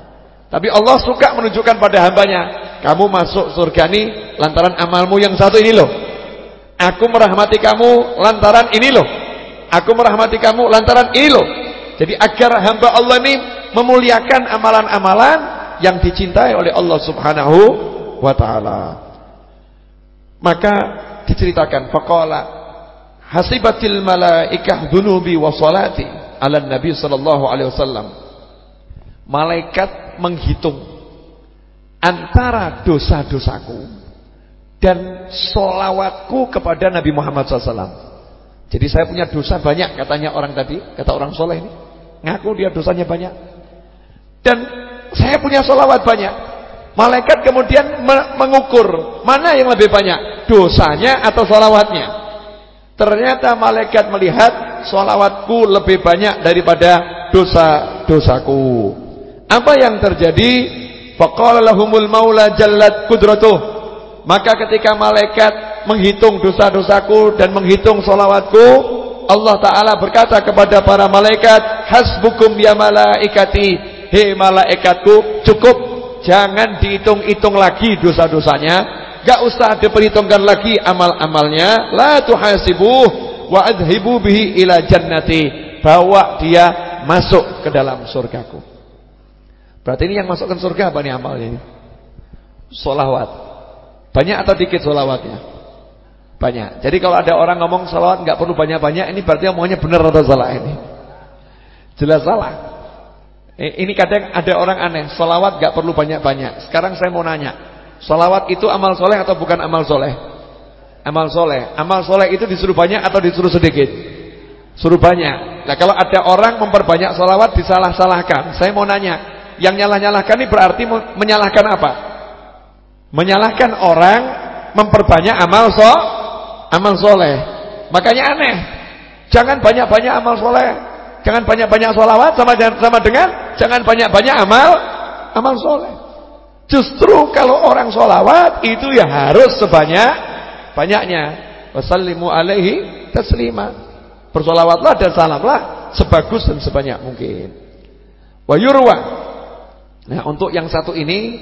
Tapi Allah suka menunjukkan pada hambanya, kamu masuk surga ini lantaran amalmu yang satu ini loh. Aku merahmati kamu lantaran ini loh. Aku merahmati kamu lantaran ini loh. Jadi agar hamba Allah ini memuliakan amalan-amalan yang dicintai oleh Allah Subhanahu wa taala. Maka diceritakan faqala hasibatil malaikah dzunubi wa salati ala nabi sallallahu alaihi wasallam. Malaikat menghitung antara dosa-dosaku dan solawatku kepada Nabi Muhammad SAW. Jadi saya punya dosa banyak katanya orang tadi, kata orang soleh ini. Ngaku dia dosanya banyak. Dan saya punya solawat banyak. Malaikat kemudian mengukur mana yang lebih banyak, dosanya atau solawatnya. Ternyata malaikat melihat solawatku lebih banyak daripada dosa-dosaku. Apa yang terjadi? Faqala lahumul maula jallat kudratuh. Maka ketika malaikat menghitung dosa-dosaku dan menghitung solawatku, Allah Ta'ala berkata kepada para malaikat, Hasbukum ya malaikati Hei malaikatku cukup. Jangan dihitung-hitung lagi dosa-dosanya. Gak usah diperhitungkan lagi amal-amalnya. La tuhasibuh Wa adhibu bihi ila jannati. Bawa dia masuk ke dalam surgaku. Berarti ini yang masukkan surga apa nih amalnya ini? Solawat Banyak atau dikit solawatnya? Banyak. Jadi kalau ada orang ngomong solawat gak perlu banyak-banyak Ini berarti omongannya benar atau salah ini? Jelas salah ini kadang ada orang aneh, solawat gak perlu banyak-banyak. Sekarang saya mau nanya, solawat itu amal soleh atau bukan amal soleh? Amal soleh. Amal soleh itu disuruh banyak atau disuruh sedikit? Suruh banyak. Nah kalau ada orang memperbanyak solawat disalah-salahkan. Saya mau nanya, yang nyalah-nyalahkan ini berarti menyalahkan apa? Menyalahkan orang memperbanyak amal so, amal soleh. Makanya aneh. Jangan banyak-banyak amal soleh. Jangan banyak-banyak sholawat sama sama dengan jangan banyak-banyak amal amal soleh. Justru kalau orang sholawat itu ya harus sebanyak banyaknya. Wasallimu alaihi taslima. Bersolawatlah dan salamlah sebagus dan sebanyak mungkin. Wa yurwa. Nah, untuk yang satu ini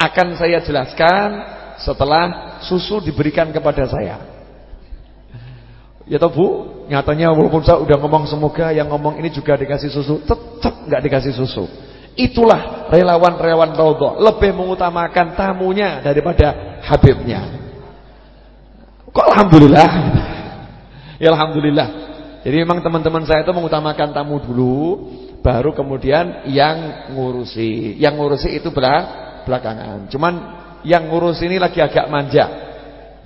akan saya jelaskan setelah susu diberikan kepada saya. Ya toh Bu, nyatanya walaupun saya udah ngomong semoga yang ngomong ini juga dikasih susu, tetap nggak dikasih susu. Itulah relawan-relawan Raudhah lebih mengutamakan tamunya daripada Habibnya. Kok alhamdulillah? Ya alhamdulillah. Jadi memang teman-teman saya itu mengutamakan tamu dulu, baru kemudian yang ngurusi. Yang ngurusi itu belakangan. Cuman yang ngurus ini lagi agak manja.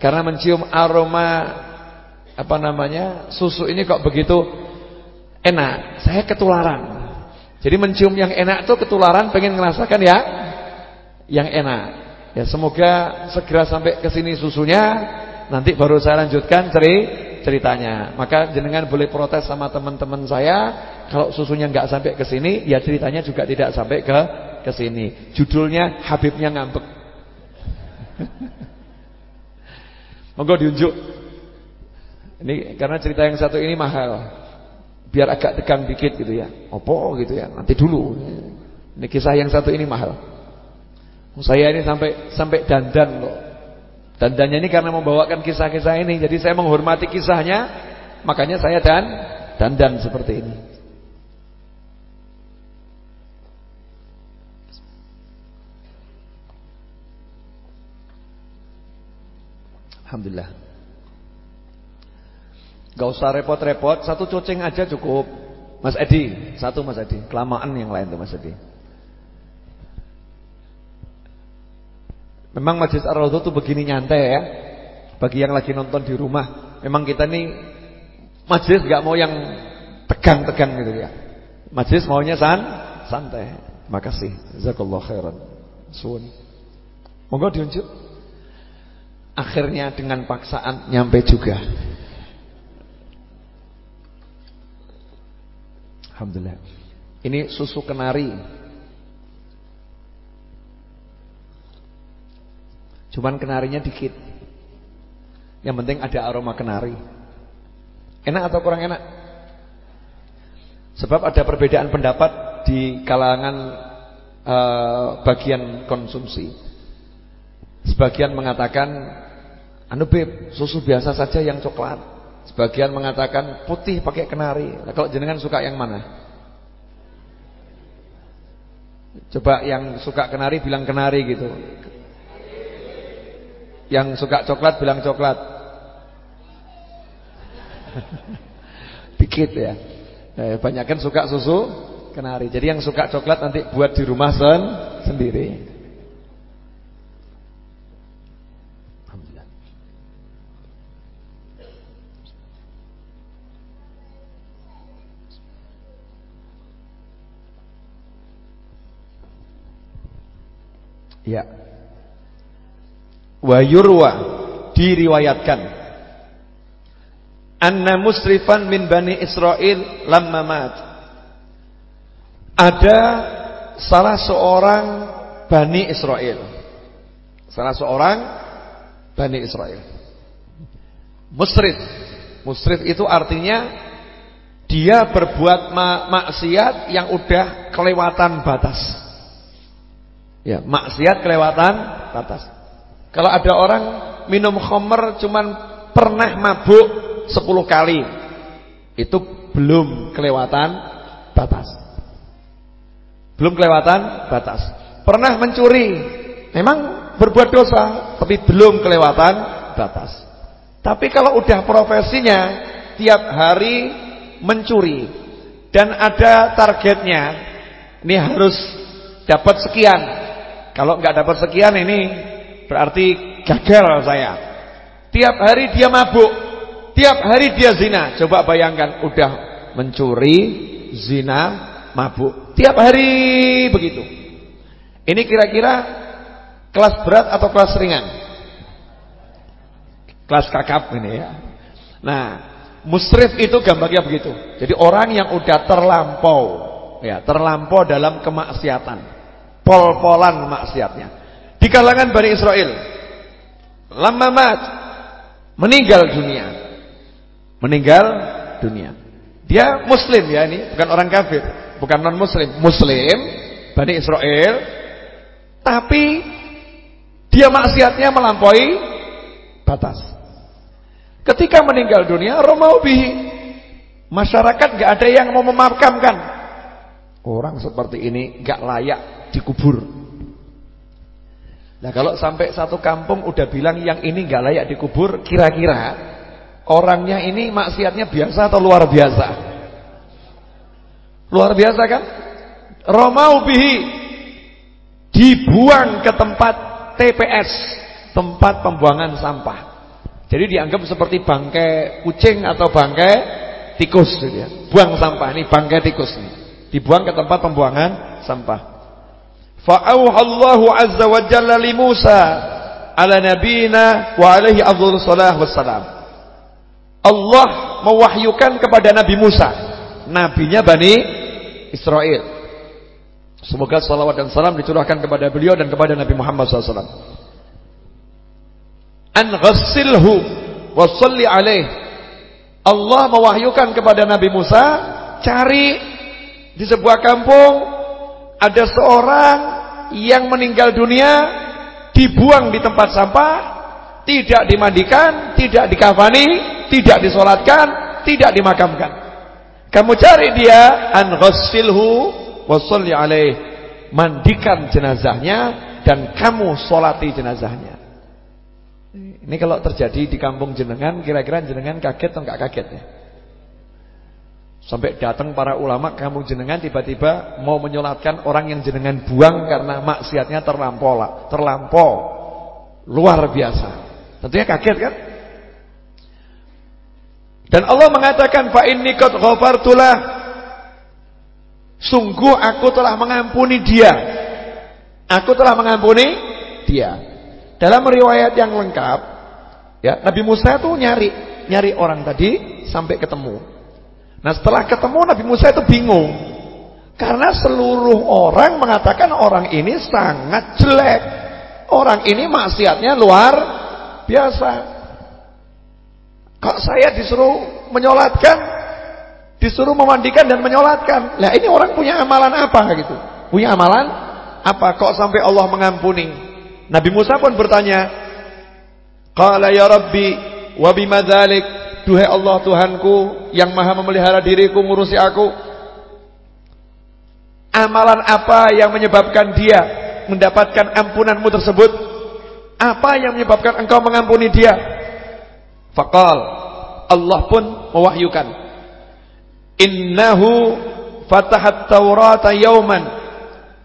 Karena mencium aroma apa namanya? susu ini kok begitu enak. Saya ketularan. Jadi mencium yang enak itu ketularan pengen ngerasakan ya yang enak. Ya semoga segera sampai ke sini susunya. Nanti baru saya lanjutkan ceri ceritanya. Maka jenengan boleh protes sama teman-teman saya kalau susunya nggak sampai ke sini, ya ceritanya juga tidak sampai ke ke sini. Judulnya Habibnya ngambek. [LAUGHS] Monggo diunjuk. Ini karena cerita yang satu ini mahal. Biar agak tegang dikit gitu ya. Opo gitu ya. Nanti dulu. Ini kisah yang satu ini mahal. Saya ini sampai sampai dandan loh. Dandannya ini karena membawakan kisah-kisah ini. Jadi saya menghormati kisahnya, makanya saya dan dandan seperti ini. Alhamdulillah. Gak usah repot-repot, satu coceng aja cukup. Mas Edi, satu Mas Edi. Kelamaan yang lain tuh Mas Edi. Memang Majlis Ar-Raudhah begini nyantai ya. Bagi yang lagi nonton di rumah, memang kita nih majlis gak mau yang tegang-tegang gitu ya. Majlis maunya san santai. Makasih. Jazakallahu khairan. Suwun. Monggo diunjuk. Akhirnya dengan paksaan nyampe juga. Alhamdulillah. Ini susu kenari. Cuman kenarinya dikit. Yang penting ada aroma kenari. Enak atau kurang enak? Sebab ada perbedaan pendapat di kalangan uh, bagian konsumsi. Sebagian mengatakan Anu beb, susu biasa saja yang coklat. Sebagian mengatakan putih pakai kenari. Nah, kalau jenengan suka yang mana? Coba yang suka kenari bilang kenari gitu. Yang suka coklat bilang coklat. [LAUGHS] Dikit ya. Eh, banyak kan suka susu kenari. Jadi yang suka coklat nanti buat di rumah sen sendiri. Ya. Wa yurwa diriwayatkan anna musrifan min bani Israel lamma mat. Ada salah seorang bani Israel. Salah seorang bani Israel. Musrif. Musrif itu artinya dia berbuat ma maksiat yang udah kelewatan batas. Ya, maksiat kelewatan batas. Kalau ada orang minum khamr cuman pernah mabuk 10 kali. Itu belum kelewatan batas. Belum kelewatan batas. Pernah mencuri, memang berbuat dosa, tapi belum kelewatan batas. Tapi kalau udah profesinya tiap hari mencuri dan ada targetnya, ini harus dapat sekian kalau nggak dapat sekian ini berarti gagal saya. Tiap hari dia mabuk, tiap hari dia zina. Coba bayangkan, udah mencuri, zina, mabuk. Tiap hari begitu. Ini kira-kira kelas berat atau kelas ringan? Kelas kakap ini ya. Nah, musrif itu gambarnya begitu. Jadi orang yang udah terlampau, ya, terlampau dalam kemaksiatan pol-polan maksiatnya. Di kalangan Bani Israel. Lama mat meninggal dunia. Meninggal dunia. Dia muslim ya ini, bukan orang kafir, bukan non muslim, muslim Bani Israel. Tapi dia maksiatnya melampaui batas. Ketika meninggal dunia, Romawi masyarakat gak ada yang mau memakamkan. Orang seperti ini gak layak dikubur. Nah kalau sampai satu kampung udah bilang yang ini nggak layak dikubur, kira-kira orangnya ini maksiatnya biasa atau luar biasa? Luar biasa kan? Romau bihi dibuang ke tempat TPS, tempat pembuangan sampah. Jadi dianggap seperti bangkai kucing atau bangkai tikus gitu ya. Buang sampah ini bangkai tikus nih. Dibuang ke tempat pembuangan sampah. Fa'auhallahu azza wa jalla li Musa ala wa alaihi afdhalus salah wassalam. Allah mewahyukan kepada Nabi Musa, nabinya Bani Israel. Semoga salawat dan salam dicurahkan kepada beliau dan kepada Nabi Muhammad SAW. An ghassilhu wa salli alaih. Allah mewahyukan kepada Nabi Musa, cari di sebuah kampung ada seorang yang meninggal dunia dibuang di tempat sampah, tidak dimandikan, tidak dikafani, tidak disolatkan, tidak dimakamkan. Kamu cari dia an ghassilhu wasalli alaih. Mandikan jenazahnya dan kamu solati jenazahnya. Ini kalau terjadi di kampung jenengan kira-kira jenengan kaget atau enggak kaget ya sampai datang para ulama kampung jenengan tiba-tiba mau menyolatkan orang yang jenengan buang karena maksiatnya terlampau terlampau luar biasa tentunya kaget kan dan Allah mengatakan fa inni qad ghafartulah Sungguh aku telah mengampuni dia. Aku telah mengampuni dia. Dalam riwayat yang lengkap, ya Nabi Musa itu nyari nyari orang tadi sampai ketemu. Nah setelah ketemu Nabi Musa itu bingung. Karena seluruh orang mengatakan orang ini sangat jelek. Orang ini maksiatnya luar biasa. Kok saya disuruh menyolatkan Disuruh memandikan dan menyolatkan. Lah ini orang punya amalan apa gitu? Punya amalan apa kok sampai Allah mengampuni? Nabi Musa pun bertanya, "Qala ya Rabbi wa bima dzalik?" Duhai Allah Tuhanku yang Maha memelihara diriku ngurusi aku. Amalan apa yang menyebabkan dia mendapatkan ampunanmu tersebut? Apa yang menyebabkan engkau mengampuni dia? Faqal Allah pun mewahyukan Innahu fatahat Taurata yauman.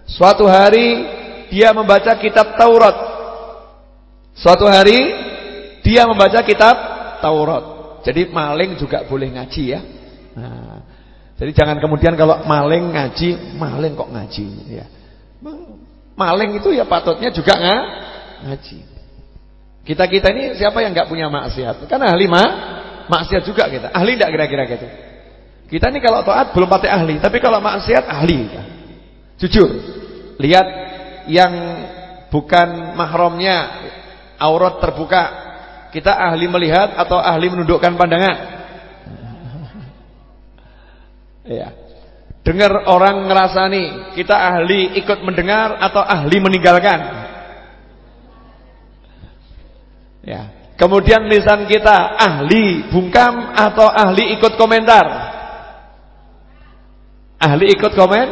Suatu hari dia membaca kitab Taurat. Suatu hari dia membaca kitab Taurat. Jadi maling juga boleh ngaji ya. Nah, jadi jangan kemudian kalau maling ngaji, maling kok ngaji ya. Maling itu ya patutnya juga nggak ngaji. Kita-kita ini siapa yang nggak punya maksiat? Kan ahli ma maksiat juga kita. Ahli enggak kira-kira gitu? Kita ini kalau taat belum pasti ahli, tapi kalau maksiat ahli. Jujur, lihat yang bukan mahramnya aurat terbuka, kita ahli melihat atau ahli menundukkan pandangan? Ya. Dengar orang ngerasani, kita ahli ikut mendengar atau ahli meninggalkan? Ya. Kemudian lisan kita ahli bungkam atau ahli ikut komentar? Ahli ikut komen,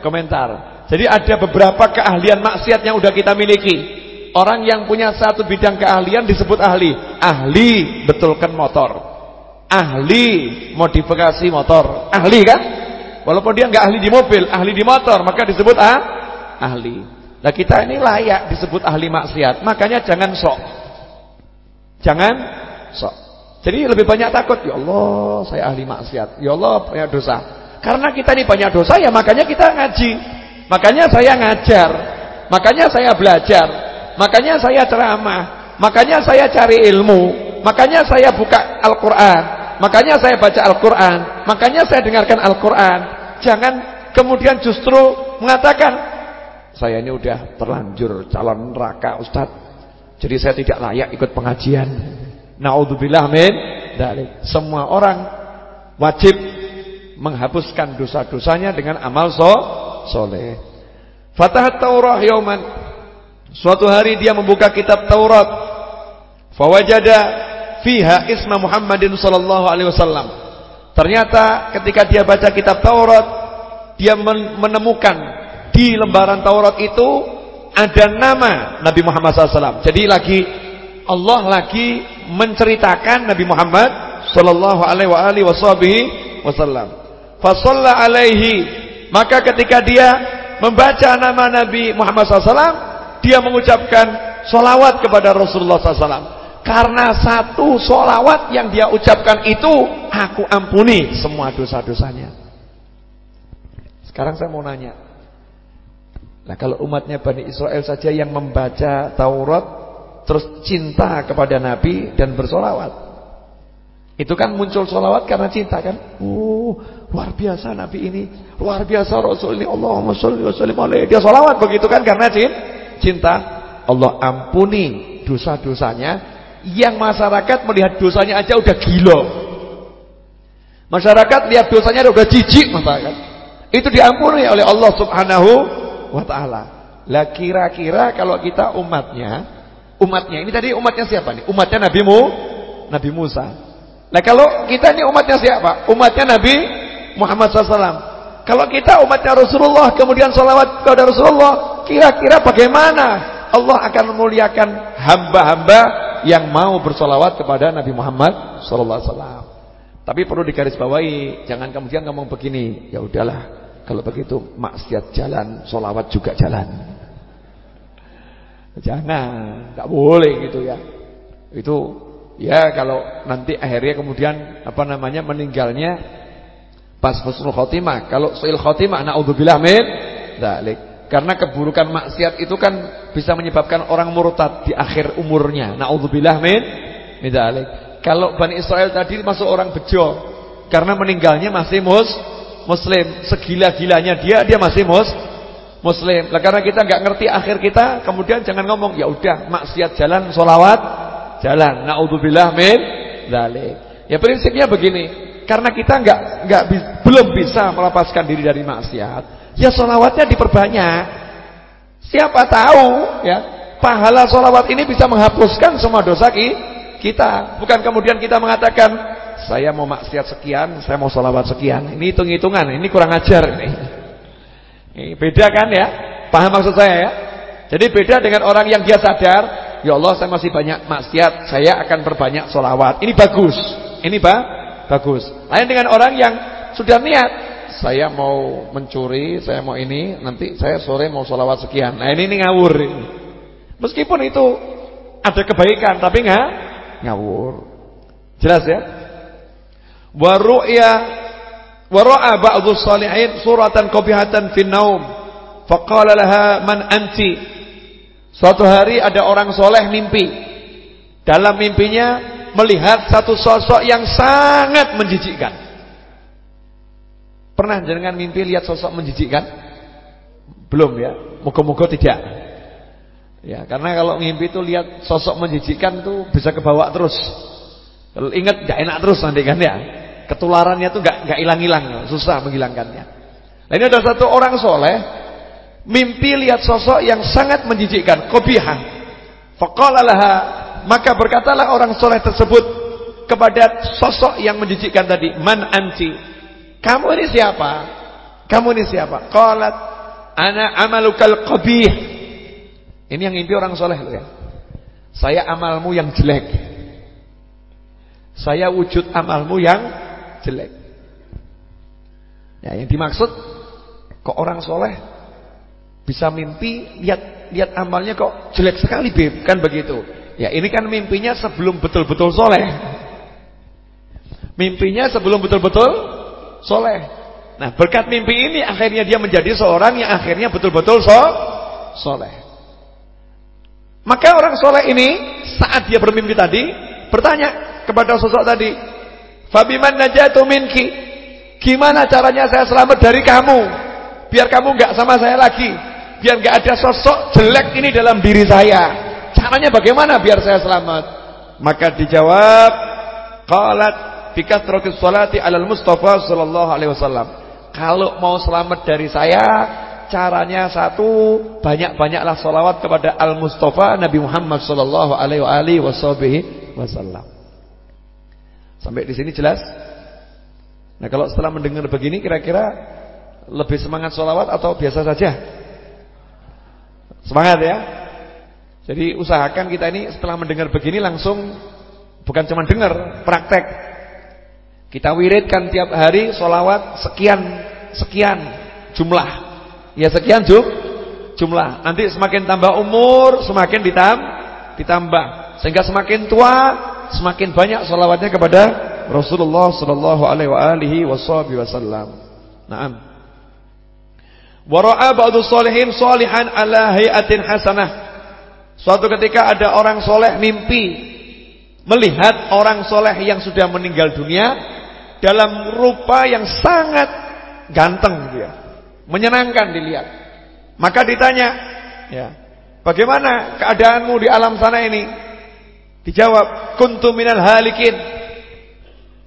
komentar. Jadi ada beberapa keahlian maksiat yang udah kita miliki. Orang yang punya satu bidang keahlian disebut ahli. Ahli betulkan motor. Ahli modifikasi motor. Ahli kan? Walaupun dia nggak ahli di mobil, ahli di motor, maka disebut ah, ahli. Nah kita ini layak disebut ahli maksiat. Makanya jangan sok. Jangan sok. Jadi lebih banyak takut. Ya Allah, saya ahli maksiat. Ya Allah, punya dosa. Karena kita ini banyak dosa ya makanya kita ngaji. Makanya saya ngajar. Makanya saya belajar. Makanya saya ceramah. Makanya saya cari ilmu. Makanya saya buka Al-Qur'an. Makanya saya baca Al-Qur'an. Makanya saya dengarkan Al-Qur'an. Jangan kemudian justru mengatakan saya ini udah terlanjur calon neraka Ustaz. Jadi saya tidak layak ikut pengajian. Naudzubillah min dari semua orang wajib menghapuskan dosa-dosanya dengan amal so soleh. Fatahat Taurah yauman. Suatu hari dia membuka kitab Taurat. Fawajada fiha isma Muhammadin sallallahu alaihi wasallam. Ternyata ketika dia baca kitab Taurat, dia menemukan di lembaran Taurat itu ada nama Nabi Muhammad SAW. Jadi lagi Allah lagi menceritakan Nabi Muhammad sallallahu alaihi wasallam. Fasalla alaihi. Maka ketika dia membaca nama Nabi Muhammad SAW, dia mengucapkan solawat kepada Rasulullah SAW. Karena satu solawat yang dia ucapkan itu, aku ampuni semua dosa-dosanya. Sekarang saya mau nanya. Nah kalau umatnya Bani Israel saja yang membaca Taurat, terus cinta kepada Nabi dan bersolawat. Itu kan muncul solawat karena cinta kan. Oh, luar biasa Nabi ini. Luar biasa Rasul ini. Allahumma salli wa sallim. Dia solawat begitu kan karena cinta. Allah ampuni dosa-dosanya. Yang masyarakat melihat dosanya aja udah gila. Masyarakat lihat dosanya udah jijik masyarakat. Itu diampuni oleh Allah subhanahu wa ta'ala. Lah kira-kira kalau kita umatnya. Umatnya ini tadi umatnya siapa nih? Umatnya Nabi Mu, Nabi Musa. Nah kalau kita ini umatnya siapa? Umatnya Nabi Muhammad SAW. Kalau kita umatnya Rasulullah kemudian salawat kepada Rasulullah, kira-kira bagaimana Allah akan memuliakan hamba-hamba yang mau bersolawat kepada Nabi Muhammad SAW. Tapi perlu digarisbawahi, jangan kemudian ngomong begini, ya udahlah, kalau begitu maksiat jalan, solawat juga jalan. Jangan, tak boleh gitu ya. Itu Ya kalau nanti akhirnya kemudian apa namanya meninggalnya pas husnul khotimah. Kalau suil khotimah naudzubillah min dzalik. Karena keburukan maksiat itu kan bisa menyebabkan orang murtad di akhir umurnya. Naudzubillah min min dzalik. Kalau Bani Israel tadi masuk orang bejo karena meninggalnya masih mus muslim. Segila-gilanya dia dia masih mus muslim. Lah karena kita nggak ngerti akhir kita, kemudian jangan ngomong ya udah maksiat jalan solawat jalan. Naudzubillah min dzalik. Ya prinsipnya begini, karena kita enggak enggak belum bisa melepaskan diri dari maksiat, ya solawatnya diperbanyak. Siapa tahu ya, pahala solawat ini bisa menghapuskan semua dosa kita. Bukan kemudian kita mengatakan saya mau maksiat sekian, saya mau solawat sekian. Ini hitung-hitungan, ini kurang ajar ini. Ini beda kan ya? Paham maksud saya ya? Jadi beda dengan orang yang dia sadar Ya Allah saya masih banyak maksiat Saya akan perbanyak solawat Ini bagus Ini ba bagus. Lain dengan orang yang sudah niat. Saya mau mencuri Saya mau ini Nanti saya sore mau solawat sekian. Nah ini, ini ngawur ini. Meskipun itu ada kebaikan Tapi nggak ngawur. Jelas ya? Waru'ya Waru'a ba'du salihin Suratan qabihatan fin naum. Faqala laha man anti? Suatu hari ada orang soleh mimpi. Dalam mimpinya melihat satu sosok yang sangat menjijikkan. Pernah dengan mimpi lihat sosok menjijikkan? Belum ya. Moga-moga tidak. Ya, karena kalau mimpi itu lihat sosok menjijikkan itu bisa kebawa terus. Kalau ingat gak enak terus nanti kan ya. Ketularannya itu gak gak hilang-hilang, susah menghilangkannya. Nah, ini ada satu orang soleh mimpi lihat sosok yang sangat menjijikkan, qabihan. Faqala laha, maka berkatalah orang soleh tersebut kepada sosok yang menjijikkan tadi, "Man anti?" Kamu ini siapa? Kamu ini siapa? Qalat, "Ana amalukal qabih." Ini yang mimpi orang soleh loh ya. Saya amalmu yang jelek. Saya wujud amalmu yang jelek. Ya, yang dimaksud kok orang soleh bisa mimpi, lihat lihat amalnya kok jelek sekali, Beb. Kan begitu. Ya, ini kan mimpinya sebelum betul-betul soleh. Mimpinya sebelum betul-betul soleh. Nah, berkat mimpi ini akhirnya dia menjadi seorang yang akhirnya betul-betul so, soleh. Maka orang soleh ini saat dia bermimpi tadi bertanya kepada sosok tadi, "Fabiman najatu minki?" Gimana caranya saya selamat dari kamu? Biar kamu nggak sama saya lagi biar nggak ada sosok jelek ini dalam diri saya. Caranya bagaimana biar saya selamat? Maka dijawab, qalat bi kasratis salati 'alal Mustafa sallallahu alaihi wasallam. Kalau mau selamat dari saya, caranya satu, banyak-banyaklah salawat kepada Al Mustafa Nabi Muhammad sallallahu alaihi wasallam. Sampai di sini jelas? Nah, kalau setelah mendengar begini kira-kira lebih semangat salawat atau biasa saja? Semangat ya. Jadi usahakan kita ini setelah mendengar begini langsung bukan cuma dengar, praktek. Kita wiridkan tiap hari solawat sekian sekian jumlah. Ya sekian jum, jumlah. Nanti semakin tambah umur, semakin ditam, ditambah sehingga semakin tua semakin banyak salawatnya kepada Rasulullah sallallahu alaihi wasallam. Naam. Wa ra'a ba'du shalihin shalihan ala hayatin hasanah. Suatu ketika ada orang soleh mimpi melihat orang soleh yang sudah meninggal dunia dalam rupa yang sangat ganteng dia, menyenangkan dilihat. Maka ditanya, ya, bagaimana keadaanmu di alam sana ini? Dijawab, kuntu minal halikin.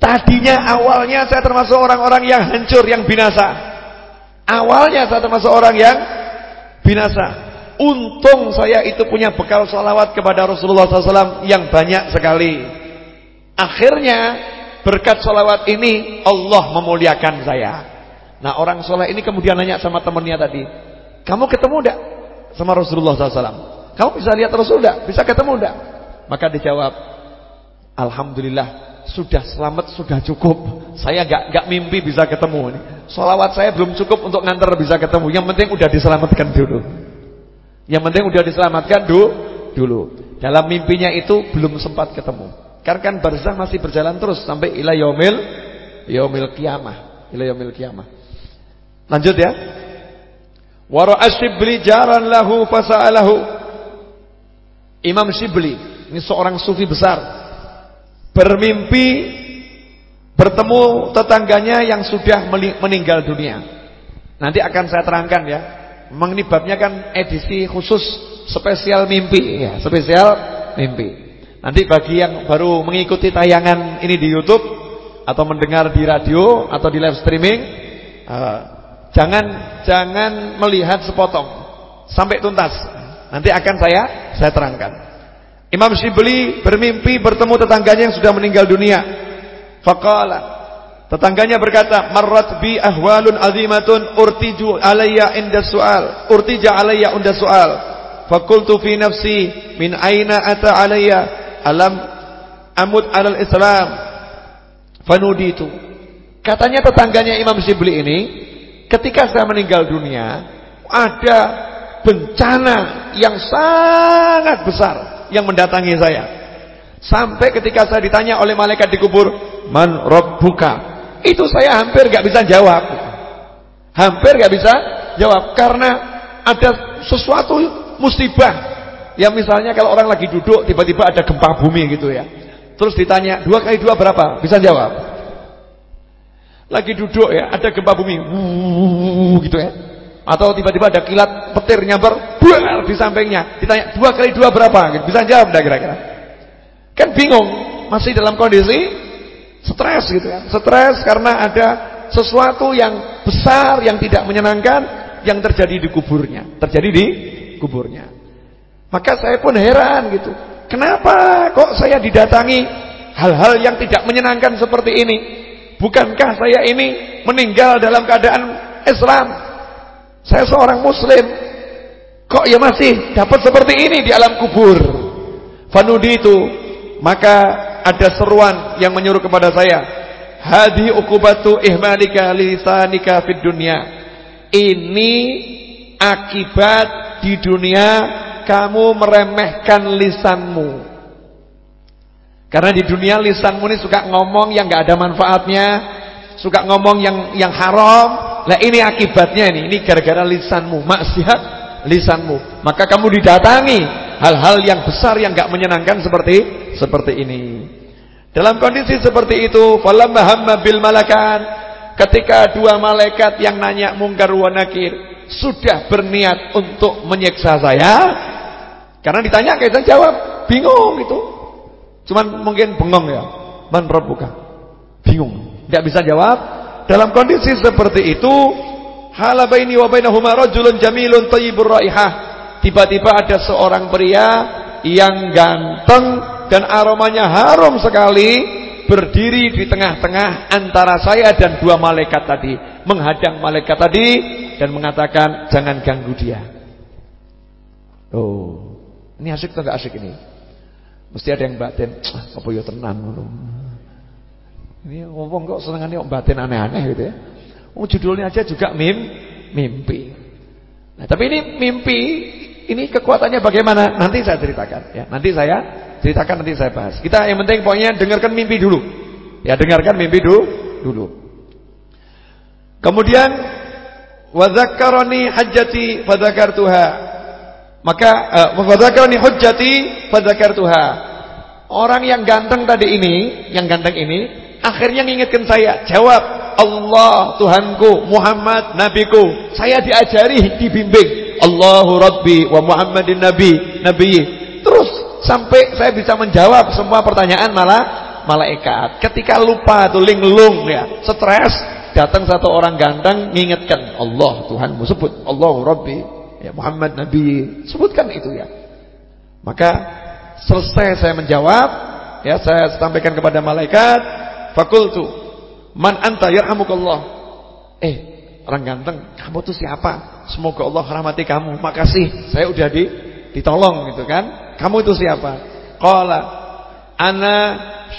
Tadinya awalnya saya termasuk orang-orang yang hancur, yang binasa. Awalnya saya termasuk orang yang binasa. Untung saya itu punya bekal salawat kepada Rasulullah SAW yang banyak sekali. Akhirnya berkat salawat ini Allah memuliakan saya. Nah orang soleh ini kemudian nanya sama temannya tadi, kamu ketemu tidak sama Rasulullah SAW? Kamu bisa lihat Rasul tidak? Bisa ketemu tidak? Maka dijawab, Alhamdulillah sudah selamat, sudah cukup. Saya gak, gak mimpi bisa ketemu. Salawat saya belum cukup untuk ngantar bisa ketemu. Yang penting udah diselamatkan dulu. Yang penting udah diselamatkan dulu. dulu. Dalam mimpinya itu belum sempat ketemu. Karena kan barzah masih berjalan terus sampai ila yaumil yaumil kiamah. Ila yaumil kiamah. Lanjut ya. Wara Shibli jaran lahu fasa'alahu. Imam Shibli, ini seorang sufi besar, bermimpi bertemu tetangganya yang sudah meninggal dunia. Nanti akan saya terangkan ya. Memang kan edisi khusus spesial mimpi ya, spesial mimpi. Nanti bagi yang baru mengikuti tayangan ini di YouTube atau mendengar di radio atau di live streaming, uh, Jangan jangan melihat sepotong sampai tuntas. Nanti akan saya saya terangkan. Imam Syibli bermimpi bertemu tetangganya yang sudah meninggal dunia. Faqala Tetangganya berkata, "Marrat bi ahwalun azimatun urtiju alayya inda su'al." Urtija alayya inda su'al. Fakultu fi nafsi, "Min aina ata alayya?" Alam amut alal Islam. Fanuditu. Katanya tetangganya Imam Syibli ini ketika saya meninggal dunia ada bencana yang sangat besar yang mendatangi saya. Sampai ketika saya ditanya oleh malaikat di kubur, "Man rabbuka?" Itu saya hampir gak bisa jawab. Hampir gak bisa jawab karena ada sesuatu musibah. Yang misalnya kalau orang lagi duduk tiba-tiba ada gempa bumi gitu ya. Terus ditanya, dua kali dua berapa? Bisa jawab? Lagi duduk ya, ada gempa bumi, wuh, gitu ya. Atau tiba-tiba ada kilat petir nyamper, buar di sampingnya. Ditanya, dua kali dua berapa? Bisa jawab enggak kira-kira? Kan bingung, masih dalam kondisi stres gitu ya. Stres karena ada sesuatu yang besar yang tidak menyenangkan yang terjadi di kuburnya, terjadi di kuburnya. Maka saya pun heran gitu. Kenapa kok saya didatangi hal-hal yang tidak menyenangkan seperti ini? Bukankah saya ini meninggal dalam keadaan Islam? Saya seorang muslim. Kok ya masih dapat seperti ini di alam kubur? Fanudi itu maka ada seruan yang menyuruh kepada saya, hadi ukubatu ihmalika lisanika fid dunya. Ini akibat di dunia kamu meremehkan lisanmu. Karena di dunia lisanmu ini suka ngomong yang gak ada manfaatnya, suka ngomong yang yang haram. Lah ini akibatnya ini, ini gara-gara lisanmu, maksiat lisanmu. Maka kamu didatangi hal-hal yang besar yang gak menyenangkan seperti seperti ini. Dalam kondisi seperti itu, falamma hamma bil malakan, ketika dua malaikat yang nanya mungkar wa nakir sudah berniat untuk menyiksa saya, karena ditanya saya jawab, bingung itu. Cuman mungkin bengong ya. Man rabbuka? Bingung. Tidak bisa jawab. Dalam kondisi seperti itu, hala baini wa bainahuma rajulun jamilun thayyibur raihah. Tiba-tiba ada seorang pria yang ganteng dan aromanya harum sekali berdiri di tengah-tengah antara saya dan dua malaikat tadi, menghadang malaikat tadi dan mengatakan jangan ganggu dia. Oh, ini asik atau enggak asik ini? Mesti ada yang batin, apa ya tenan ngono. Ini ngomong kok senengane kok batin aneh-aneh gitu ya. Oh judulnya aja juga mim, mimpi. Nah, tapi ini mimpi ini kekuatannya bagaimana? Nanti saya ceritakan ya. Nanti saya ceritakan nanti saya bahas. Kita yang penting pokoknya dengarkan mimpi dulu. Ya, dengarkan mimpi dulu dulu. Kemudian wa dzakkarani hajjati fadzakartuha. Maka uh, wa dzakkarani hujjati fadzakartuha. Orang yang ganteng tadi ini, yang ganteng ini akhirnya ngingetkan saya. Jawab, Allah Tuhanku, Muhammad nabiku. Saya diajari, dibimbing. Allahu Rabbi wa Muhammadin Nabi, Nabi. Terus sampai saya bisa menjawab semua pertanyaan malah malaikat. Ketika lupa tuh linglung ya, stres, datang satu orang ganteng ngingetkan Allah Tuhanmu sebut Allahu Rabbi, ya Muhammad Nabi. Sebutkan itu ya. Maka selesai saya menjawab, ya saya sampaikan kepada malaikat, fakultu man anta yarhamukallah. Eh, orang ganteng, kamu tuh siapa? Semoga Allah rahmati kamu. Makasih, saya udah di ditolong gitu kan. Kamu itu siapa? Qala ana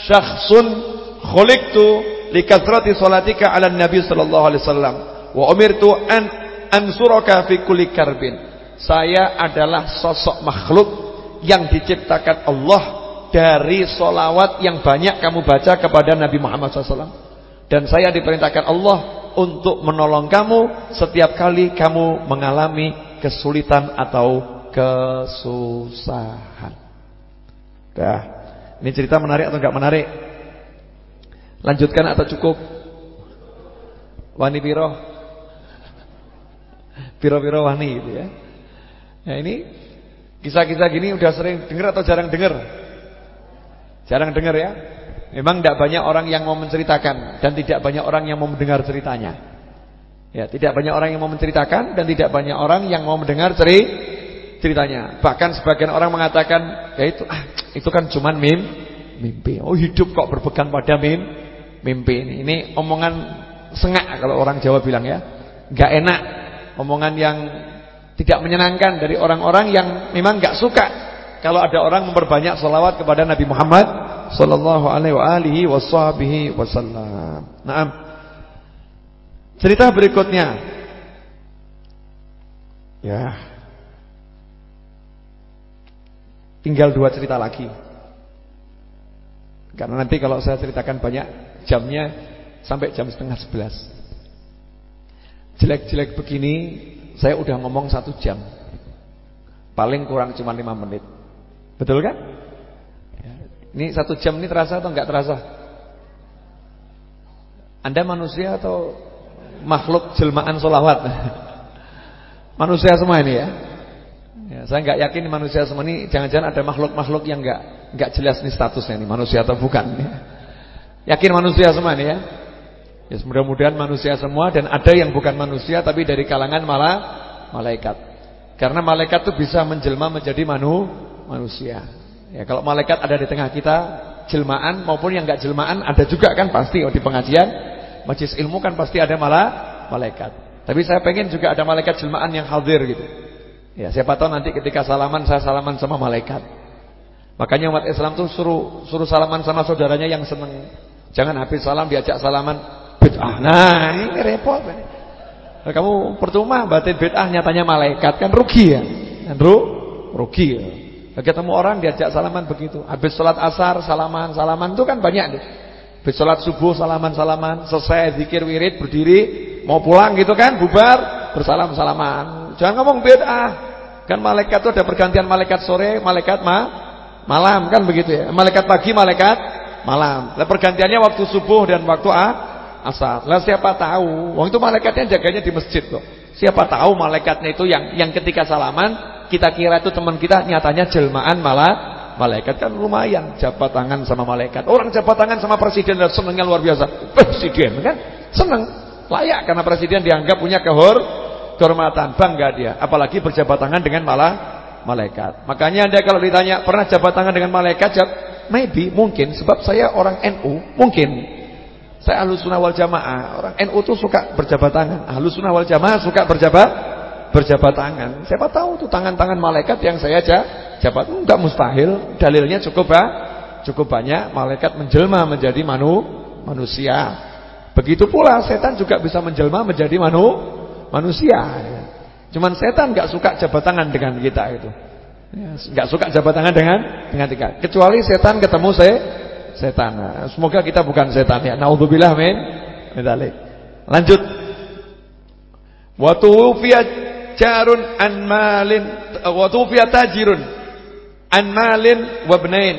syakhsun khuliqtu likathrati salatika 'ala nabi sallallahu alaihi wasallam wa umirtu an ansuraka fi kulli karbin. Saya adalah sosok makhluk yang diciptakan Allah dari solawat yang banyak kamu baca kepada Nabi Muhammad SAW. Dan saya diperintahkan Allah untuk menolong kamu setiap kali kamu mengalami kesulitan atau kesusahan. Dah. Ini cerita menarik atau enggak menarik? Lanjutkan atau cukup? Wani piro? Piro-piro wani gitu ya. Nah ini kisah-kisah gini udah sering dengar atau jarang dengar? Jarang dengar ya. Memang tidak banyak orang yang mau menceritakan dan tidak banyak orang yang mau mendengar ceritanya. Ya, tidak banyak orang yang mau menceritakan dan tidak banyak orang yang mau mendengar ceri ceritanya. Bahkan sebagian orang mengatakan, ya itu ah, itu kan cuma mim, mimpi. Oh, hidup kok berpegang pada mim, mimpi ini. Ini omongan sengak kalau orang Jawa bilang ya. Enggak enak, omongan yang tidak menyenangkan dari orang-orang yang memang enggak suka kalau ada orang memperbanyak salawat kepada Nabi Muhammad sallallahu alaihi wasallam. Naam. Cerita berikutnya. Ya. Tinggal dua cerita lagi. Karena nanti kalau saya ceritakan banyak jamnya sampai jam setengah sebelas. Jelek-jelek begini saya udah ngomong satu jam. Paling kurang cuma lima menit. Betul kan? Ini satu jam ini terasa atau enggak terasa? Anda manusia atau makhluk jelmaan solawat? [LAUGHS] manusia semua ini ya. ya saya enggak yakin manusia semua ini jangan-jangan ada makhluk-makhluk yang enggak enggak jelas nih statusnya ini manusia atau bukan. Ya. Yakin manusia semua ini ya? Ya mudah-mudahan manusia semua dan ada yang bukan manusia tapi dari kalangan malah malaikat. Karena malaikat itu bisa menjelma menjadi manu manusia. Ya kalau malaikat ada di tengah kita, jelmaan maupun yang enggak jelmaan ada juga kan pasti oh, di pengajian majelis ilmu kan pasti ada malah malaikat. Tapi saya pengen juga ada malaikat jelmaan yang hadir gitu. Ya, siapa tahu nanti ketika salaman saya salaman sama malaikat. Makanya umat Islam tuh suruh suruh salaman sama saudaranya yang seneng. Jangan habis salam diajak salaman bid'ah. Nah, ini repot. Nah, kamu percuma batin bid'ah nyatanya malaikat kan rugi ya. Ru rugi ya. Ketemu orang diajak salaman begitu. Habis sholat asar salaman, salaman itu kan banyak deh. Habis sholat subuh salaman, salaman. Selesai zikir wirid berdiri mau pulang gitu kan, bubar bersalam salaman. Jangan ngomong beda. Kan malaikat itu ada pergantian malaikat sore, malaikat ma malam kan begitu ya. Malaikat pagi, malaikat malam. Lah pergantiannya waktu subuh dan waktu a asar. Lah siapa tahu? Wong itu malaikatnya jaganya di masjid kok. Siapa tahu malaikatnya itu yang yang ketika salaman kita kira itu teman kita nyatanya jelmaan malah malaikat kan lumayan jabat tangan sama malaikat. Orang jabat tangan sama presiden dan senangnya luar biasa. Presiden kan senang, layak karena presiden dianggap punya kehor kehormatan, bangga dia. Apalagi berjabat tangan dengan malah malaikat. Makanya Anda kalau ditanya pernah jabat tangan dengan malaikat, jawab maybe mungkin sebab saya orang NU, mungkin. Saya Ahlus Sunnah wal Jamaah. Orang NU tuh suka berjabat tangan. Ahlus Sunnah wal Jamaah suka berjabat berjabat tangan. Siapa tahu tuh tangan-tangan malaikat yang saya jabat enggak mustahil. Dalilnya cukup ya, cukup banyak malaikat menjelma menjadi manu manusia. Begitu pula setan juga bisa menjelma menjadi manu manusia. Cuman setan nggak suka jabat tangan dengan kita itu. Ya, nggak suka jabat tangan dengan dengan kita. Kecuali setan ketemu saya setan. Nah, semoga kita bukan setan ya. Nauzubillah min dzalik. Lanjut. Wa tufiya jarun an malin wa tufiya tajirun an malin wa ibnain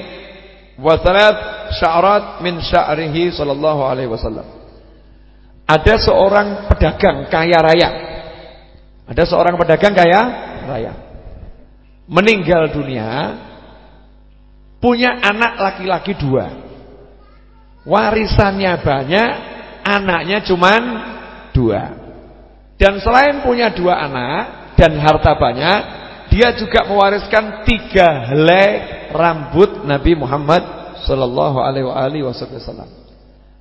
wa thalath sya'rat min sya'rihi sallallahu alaihi wasallam. Ada seorang pedagang kaya raya. Ada seorang pedagang kaya raya. Meninggal dunia punya anak laki-laki dua. Warisannya banyak, anaknya cuman dua. Dan selain punya dua anak dan harta banyak, dia juga mewariskan tiga helai rambut Nabi Muhammad sallallahu alaihi wasallam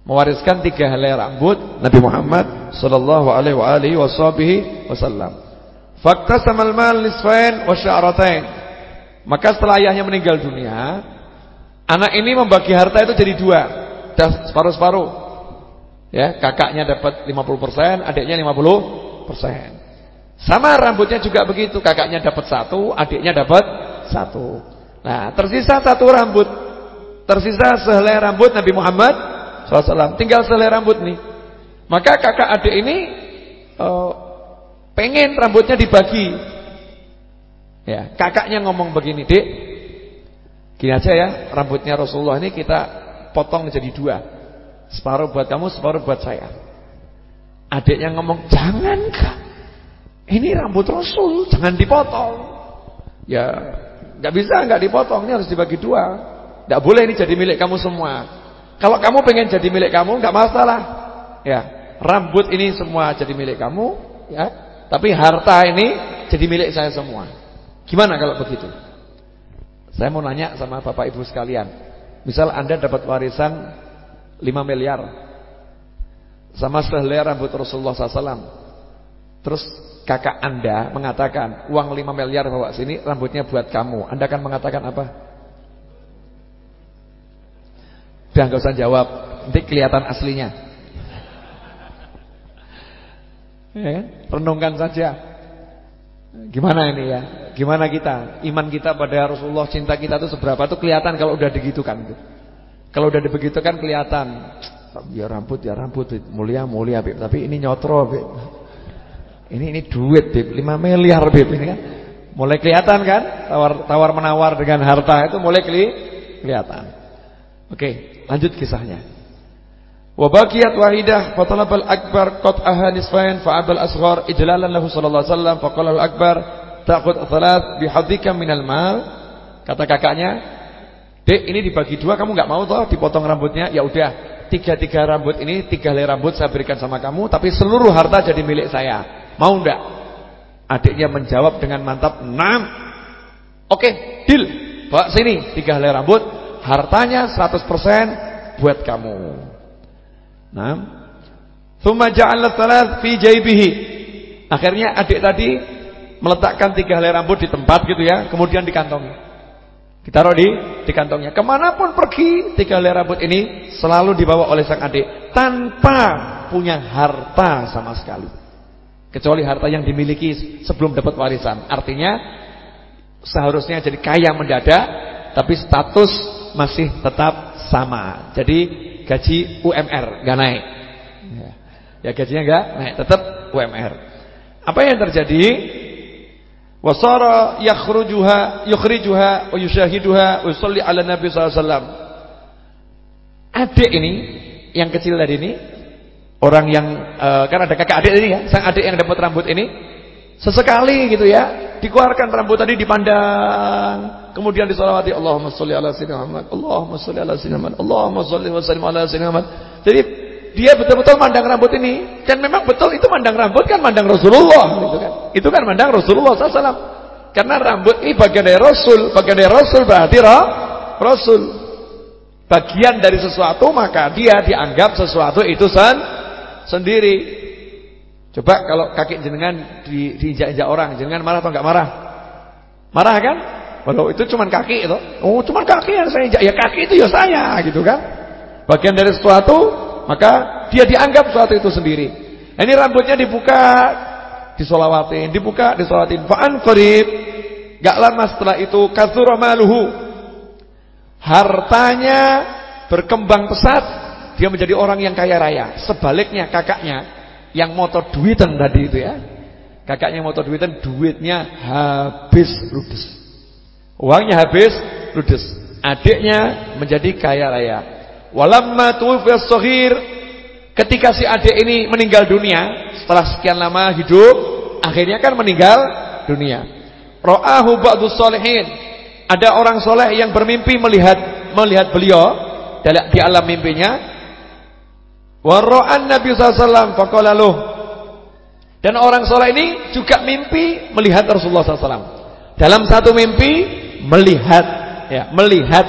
mewariskan tiga helai rambut Nabi Muhammad sallallahu alaihi wasallam. Fakta samal mal nisfain wa sya'ratain. Maka setelah ayahnya meninggal dunia, anak ini membagi harta itu jadi dua, separuh-separuh. Ya, kakaknya dapat 50%, adiknya 50%. Sama rambutnya juga begitu, kakaknya dapat satu, adiknya dapat satu. Nah, tersisa satu rambut. Tersisa sehelai rambut Nabi Muhammad SAW. Tinggal selai rambut nih. Maka kakak adik ini uh, pengen rambutnya dibagi. Ya, kakaknya ngomong begini, "Dik, gini aja ya, rambutnya Rasulullah ini kita potong menjadi dua. Separuh buat kamu, separuh buat saya." Adiknya ngomong, "Jangan, Kak. Ini rambut Rasul, jangan dipotong." Ya, nggak bisa, nggak dipotong, ini harus dibagi dua. Nggak boleh ini jadi milik kamu semua. Kalau kamu pengen jadi milik kamu nggak masalah. Ya, rambut ini semua jadi milik kamu, ya. Tapi harta ini jadi milik saya semua. Gimana kalau begitu? Saya mau nanya sama Bapak Ibu sekalian. Misal Anda dapat warisan 5 miliar. Sama sehelai rambut Rasulullah SAW. Terus kakak Anda mengatakan, uang 5 miliar bawa sini, rambutnya buat kamu. Anda akan mengatakan apa? Udah nggak usah jawab, nanti kelihatan aslinya. Ya kan? Renungkan saja. Gimana ini ya? Gimana kita? Iman kita pada Rasulullah, cinta kita itu seberapa itu kelihatan kalau udah digitukan gitu. Kalau udah dibegitukan kelihatan. Ya rambut ya rambut, mulia mulia, Bib. Tapi ini nyotro, Bib. Ini ini duit, Bib. 5 miliar, Bib ini kan. Mulai kelihatan kan? Tawar tawar menawar dengan harta itu mulai kelihatan. Oke. Lanjut kisahnya. Wa baqiyat wahidah fa talabal akbar qat'aha fa abal asghar ijlalan lahu sallallahu alaihi wasallam fa qala al akbar ta'khud thalath bihadhika minal mal. Kata kakaknya, "Dek, ini dibagi dua kamu enggak mau toh dipotong rambutnya? Ya udah, tiga-tiga rambut ini, tiga helai rambut saya berikan sama kamu, tapi seluruh harta jadi milik saya. Mau enggak?" Adiknya menjawab dengan mantap, "Enam." Oke, deal. Bawa sini tiga helai rambut, hartanya 100% buat kamu. Nah, thumma ja'ala thalath fi jaybihi. Akhirnya adik tadi meletakkan tiga helai rambut di tempat gitu ya, kemudian di kantongnya. Ditaruh di di kantongnya. Ke mana pun pergi, tiga helai rambut ini selalu dibawa oleh sang adik tanpa punya harta sama sekali. Kecuali harta yang dimiliki sebelum dapat warisan. Artinya seharusnya jadi kaya mendadak, tapi status masih tetap sama. Jadi gaji UMR nggak naik. Ya, ya gajinya nggak naik, tetap UMR. Apa yang terjadi? Wasara yakhrujuha yukhrijuha wa yushahiduha wa yusalli ala Nabi wasallam. Adik ini yang kecil tadi ini orang yang uh, kan ada kakak adik ini ya, sang adik yang dapat rambut ini sesekali gitu ya, dikeluarkan rambut tadi dipandang Kemudian disalawati Allahumma sholli ala sayyidina Muhammad, Allahumma sholli ala sayyidina Muhammad, Allahumma sholli wa sallim ala sayyidina Muhammad. Jadi dia betul-betul mandang rambut ini. Dan memang betul itu mandang rambut kan mandang Rasulullah gitu kan. Itu kan mandang Rasulullah SAW. Karena rambut ini bagian dari Rasul, bagian dari Rasul berarti roh, Rasul. Bagian dari sesuatu maka dia dianggap sesuatu itu sen, sendiri. Coba kalau kaki jenengan di diinjak-injak orang, jenengan marah atau enggak marah? Marah kan? Walau itu cuma kaki itu. Oh, cuma kaki yang saya injak. Ya kaki itu ya saya gitu kan. Bagian dari sesuatu, maka dia dianggap sesuatu itu sendiri. Ini rambutnya dibuka disolawatin, dibuka, disolawatin. Fa'an qarib. Gak lama setelah itu katsura maluhu. Hartanya berkembang pesat, dia menjadi orang yang kaya raya. Sebaliknya kakaknya yang motor duitan tadi itu ya. Kakaknya motor duitan, duitnya habis ludes. Uangnya habis ludes. Adiknya menjadi kaya raya. Walamma tuwfiya shaghir ketika si adik ini meninggal dunia setelah sekian lama hidup, akhirnya kan meninggal dunia. Ra'ahu ba'du sholihin. Ada orang soleh yang bermimpi melihat melihat beliau di alam mimpinya. Wa ra'an Nabi sallallahu alaihi Dan orang soleh ini juga mimpi melihat Rasulullah SAW. Dalam satu mimpi melihat, ya, melihat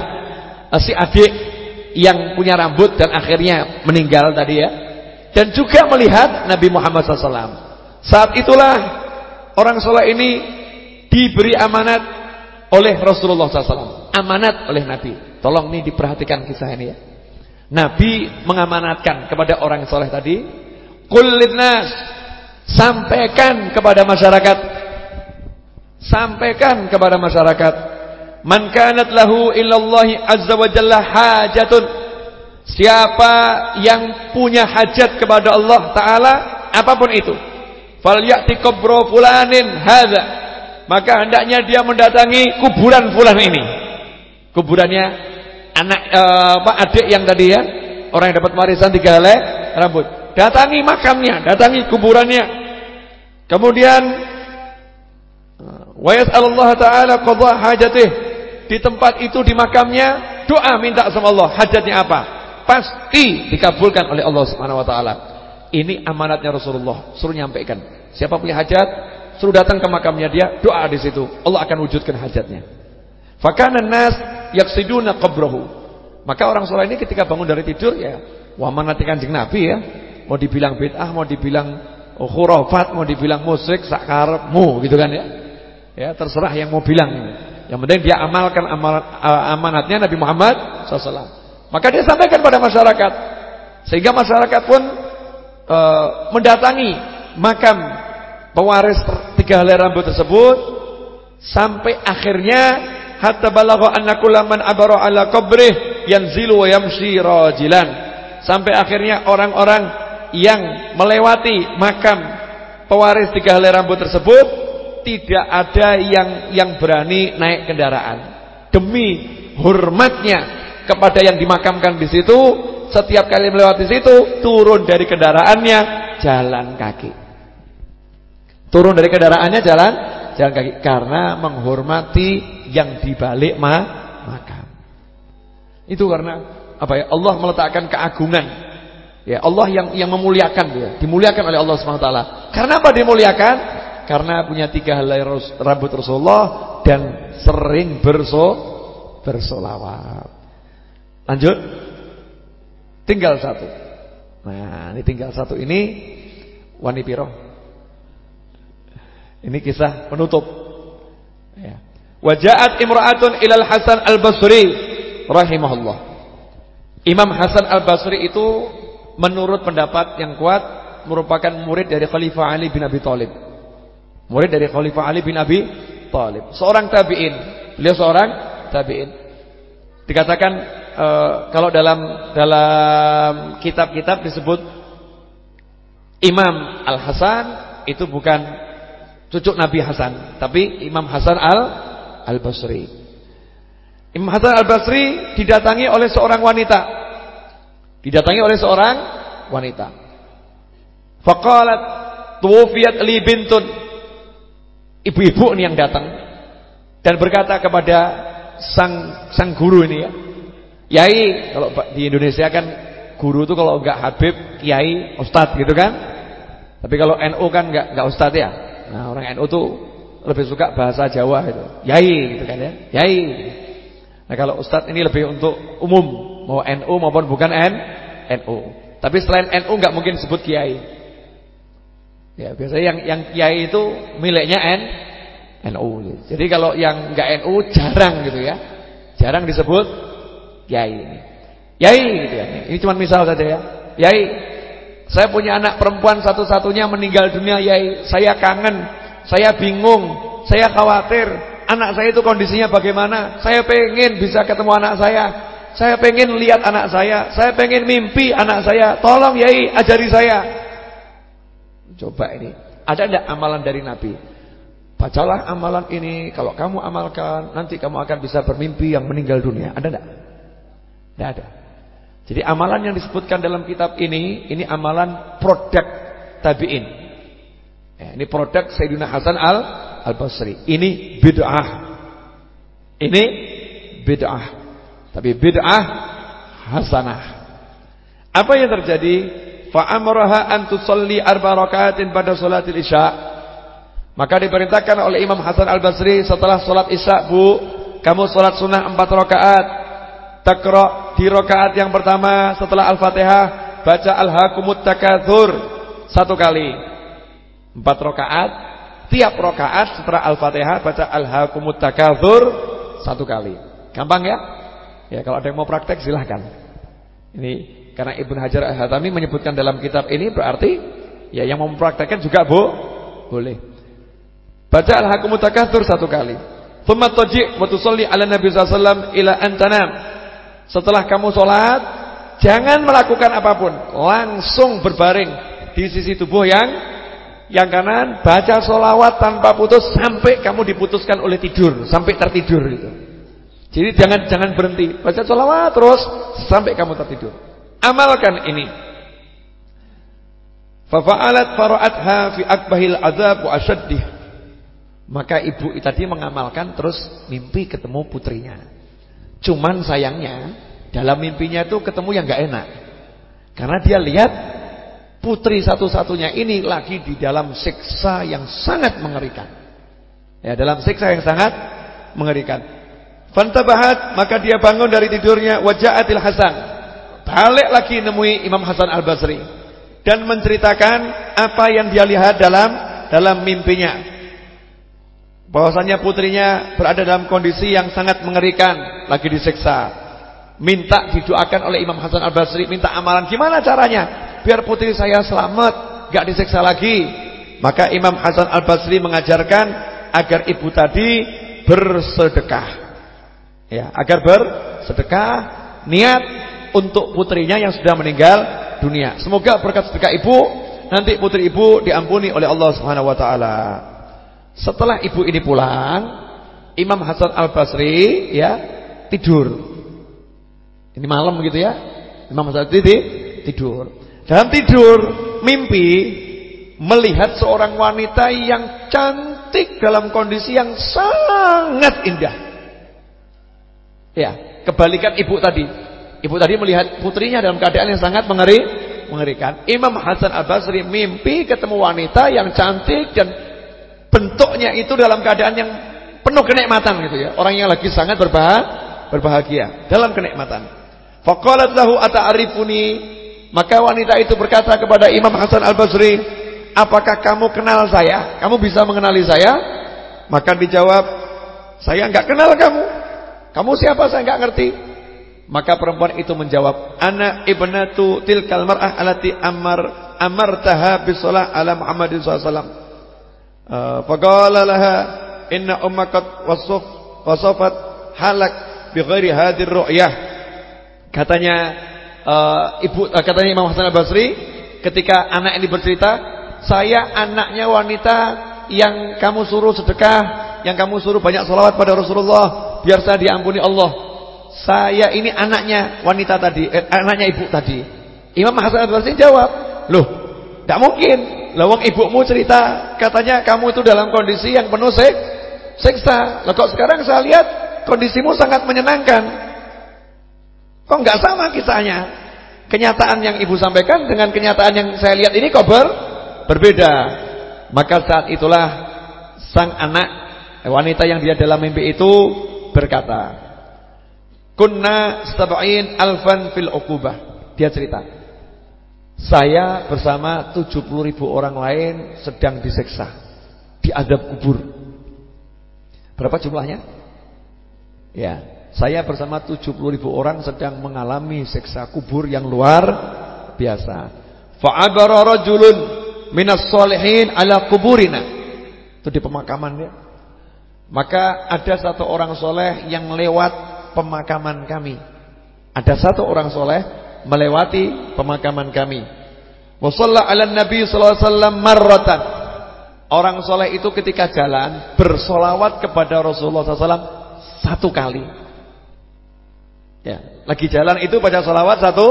eh, si adik yang punya rambut dan akhirnya meninggal tadi ya dan juga melihat Nabi Muhammad SAW. Saat itulah orang soleh ini diberi amanat oleh Rasulullah SAW. Amanat oleh Nabi. Tolong nih diperhatikan kisah ini ya. Nabi mengamanatkan kepada orang soleh tadi. Kulidnas. Sampaikan kepada masyarakat. Sampaikan kepada masyarakat. Man kanat lahu illallahi azza wa jalla hajatun. Siapa yang punya hajat kepada Allah Ta'ala Apa pun itu. Falyati fulanin hadha. Maka hendaknya dia mendatangi kuburan fulan ini. Kuburannya Anak uh, Pak adik yang tadi ya. Orang yang dapat warisan tiga helai rambut. Datangi makamnya Datangi kuburannya. Kemudian Wa yas'alullah ta'ala qadha hajatih Di tempat itu di makamnya Doa minta sama Allah Hajatnya apa pasti dikabulkan oleh Allah Subhanahu wa taala. Ini amanatnya Rasulullah, suruh nyampaikan. Siapa punya hajat, suruh datang ke makamnya dia, doa di situ. Allah akan wujudkan hajatnya. Fakana nas yaksiduna qabrahu. Maka orang soleh ini ketika bangun dari tidur ya, wah manati Kanjeng Nabi ya. Mau dibilang bid'ah, mau dibilang khurafat, mau dibilang musik, sakarmu gitu kan ya. Ya, terserah yang mau bilang. Yang penting dia amalkan amanatnya Nabi Muhammad SAW. Maka dia sampaikan pada masyarakat. Sehingga masyarakat pun e, mendatangi makam pewaris tiga helai rambut tersebut sampai akhirnya hatta balagha anna kullaman abara ala qabrih yanzilu wa yamshi rajilan. Sampai akhirnya orang-orang yang melewati makam pewaris tiga helai rambut tersebut tidak ada yang yang berani naik kendaraan demi hormatnya kepada yang dimakamkan di situ, setiap kali melewati situ turun dari kendaraannya jalan kaki. Turun dari kendaraannya jalan jalan kaki karena menghormati yang dibalik ma makam. Itu karena apa ya? Allah meletakkan keagungan. Ya, Allah yang yang memuliakan dia, dimuliakan oleh Allah Subhanahu wa taala. Karena apa dimuliakan? Karena punya tiga helai rambut Rasulullah dan sering berso bersolawat. Lanjut. Tinggal satu. Nah, ini tinggal satu ini wani piro. Ini kisah penutup. Ya. Wajahat imra'atun ilal Hasan al-Basri rahimahullah. Imam Hasan al-Basri itu menurut pendapat yang kuat merupakan murid dari Khalifah Ali bin Abi Thalib. Murid dari Khalifah Ali bin Abi Thalib. Seorang tabi'in. Beliau seorang tabi'in. Dikatakan uh, kalau dalam dalam kitab-kitab disebut Imam Al Hasan itu bukan cucu Nabi Hasan, tapi Imam Hasan Al Al Basri. Imam Hasan Al Basri didatangi oleh seorang wanita. Didatangi oleh seorang wanita. Faqalat tuwfiyat li bintun. Ibu-ibu ini yang datang dan berkata kepada sang sang guru ini ya, Yai, kalau di Indonesia kan guru itu kalau enggak Habib, Kiai, Ustadz gitu kan. Tapi kalau NU kan enggak enggak Ustadz ya. Nah, orang NU tuh lebih suka bahasa Jawa itu. Yai gitu kan ya. Yai. Nah, kalau Ustadz ini lebih untuk umum, mau NU maupun bukan N, NU. Tapi selain NU enggak mungkin sebut Kiai. Ya, biasanya yang yang Kiai itu miliknya N NU. Jadi kalau yang enggak NU jarang gitu ya. Jarang disebut Yai ini. Yai gitu ya. Ini cuma misal saja ya. Yai, Saya punya anak perempuan satu-satunya meninggal dunia, Yai. Saya kangen, saya bingung, saya khawatir. Anak saya itu kondisinya bagaimana? Saya pengen bisa ketemu anak saya. Saya pengen lihat anak saya. Saya pengen mimpi anak saya. Tolong Yai, ajari saya. Coba ini. Ada tidak amalan dari Nabi? Bacalah amalan ini. Kalau kamu amalkan, nanti kamu akan bisa bermimpi yang meninggal dunia. Ada tidak? Tidak ada. Jadi amalan yang disebutkan dalam kitab ini, ini amalan produk tabi'in. Ya, ini produk Sayyidina Hasan al al Basri. Ini bid'ah. Ini bid'ah. Tapi bid'ah hasanah. Apa yang terjadi? Fa amraha an tusalli arba rakaatin pada salatil isya. Maka diperintahkan oleh Imam Hasan al Basri setelah salat isya, Bu, kamu salat sunnah empat rakaat. Takra di rakaat yang pertama setelah Al-Fatihah baca Al-Hakumut Takatsur satu kali. Empat rakaat, tiap rakaat setelah Al-Fatihah baca Al-Hakumut Takatsur satu kali. Gampang ya? Ya kalau ada yang mau praktek silahkan. Ini karena Ibnu Hajar Al-Hatami menyebutkan dalam kitab ini berarti ya yang mempraktekkan juga bu, boleh. Baca Al-Hakumut Takatsur satu kali. Thumma taji' wa tusalli ala Nabi sallallahu ila antanam. Setelah kamu sholat Jangan melakukan apa pun Langsung berbaring Di sisi tubuh yang Yang kanan Baca sholawat tanpa putus Sampai kamu diputuskan oleh tidur Sampai tertidur gitu. Jadi jangan jangan berhenti Baca sholawat terus Sampai kamu tertidur Amalkan ini Fafa'alat fara'atha fi akbahil azab wa asyaddih Maka ibu tadi mengamalkan Terus mimpi ketemu putrinya Cuman sayangnya dalam mimpinya itu ketemu yang gak enak. Karena dia lihat putri satu-satunya ini lagi di dalam siksa yang sangat mengerikan. Ya, dalam siksa yang sangat mengerikan. Fantabahat, maka dia bangun dari tidurnya waja'atil Hasan. Balik lagi nemui Imam Hasan Al-Basri dan menceritakan apa yang dia lihat dalam dalam mimpinya bahwasanya putrinya berada dalam kondisi yang sangat mengerikan, lagi disiksa. Minta didoakan oleh Imam Hasan Al-Basri, minta amalan gimana caranya biar putri saya selamat, gak disiksa lagi. Maka Imam Hasan Al-Basri mengajarkan agar ibu tadi bersedekah. Ya, agar bersedekah niat untuk putrinya yang sudah meninggal dunia. Semoga berkat sedekah ibu nanti putri ibu diampuni oleh Allah Subhanahu wa taala. Setelah ibu ini pulang, Imam Hasan Al-Basri ya tidur. Ini malam gitu ya. Imam Hasan Al-Basri tidur. Dalam tidur mimpi melihat seorang wanita yang cantik dalam kondisi yang sangat indah. Ya, kebalikan ibu tadi. Ibu tadi melihat putrinya dalam keadaan yang sangat mengeri, mengerikan. Imam Hasan Al-Basri mimpi ketemu wanita yang cantik dan bentuknya itu dalam keadaan yang penuh kenikmatan gitu ya. Orang yang lagi sangat berbahagia, dalam kenikmatan. Faqalat lahu ata'rifuni? Maka wanita itu berkata kepada Imam Hasan Al-Basri, "Apakah kamu kenal saya? Kamu bisa mengenali saya?" Maka dijawab, "Saya enggak kenal kamu. Kamu siapa? Saya enggak ngerti." Maka perempuan itu menjawab, "Ana ibnatu tilkal mar'ah allati amar amartaha bisalah ala Muhammadin sallallahu alaihi wasallam." Faqala laha inna ummaka wasaf wasafat halak bi ghairi hadir ru'yah. Katanya uh, ibu uh, katanya Imam Hasan Al-Basri ketika anak ini bercerita, saya anaknya wanita yang kamu suruh sedekah, yang kamu suruh banyak salawat pada Rasulullah biar saya diampuni Allah. Saya ini anaknya wanita tadi, eh, anaknya ibu tadi. Imam Hasan Al-Basri jawab, "Loh, tidak mungkin. Lawang ibumu cerita katanya kamu itu dalam kondisi yang penuh sik siksa. Lah kok sekarang saya lihat kondisimu sangat menyenangkan. Kok nggak sama kisahnya? Kenyataan yang ibu sampaikan dengan kenyataan yang saya lihat ini kok ber berbeda. Maka saat itulah sang anak wanita yang dia dalam mimpi itu berkata, "Kunna sab'in alfan fil uqubah." Dia cerita, saya bersama 70 ribu orang lain sedang diseksa Di adab kubur Berapa jumlahnya? Ya, saya bersama 70 ribu orang sedang mengalami seksa kubur yang luar biasa Fa'abara rajulun minas solihin ala kuburina. Itu di pemakaman dia. Maka ada satu orang soleh yang lewat pemakaman kami. Ada satu orang soleh melewati pemakaman kami. Wasalla ala Nabi sallallahu alaihi wasallam marratan. Orang soleh itu ketika jalan bersolawat kepada Rasulullah SAW satu kali. Ya, lagi jalan itu baca solawat satu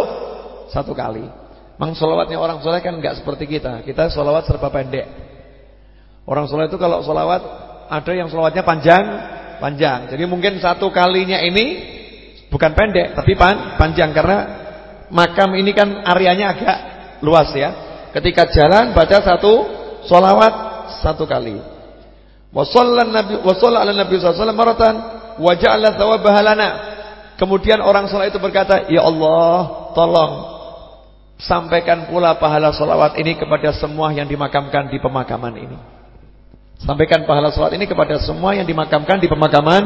satu kali. Mang solawatnya orang soleh kan nggak seperti kita. Kita solawat serba pendek. Orang soleh itu kalau solawat ada yang solawatnya panjang, panjang. Jadi mungkin satu kalinya ini bukan pendek, tapi pan, panjang karena makam ini kan areanya agak luas ya. Ketika jalan baca satu solawat satu kali. Wasallan nabi wasalla wasallam wa ja'ala thawabaha lana. Kemudian orang soleh itu berkata, "Ya Allah, tolong Sampaikan pula pahala solawat ini kepada semua yang dimakamkan di pemakaman ini. Sampaikan pahala solawat ini kepada semua yang dimakamkan di pemakaman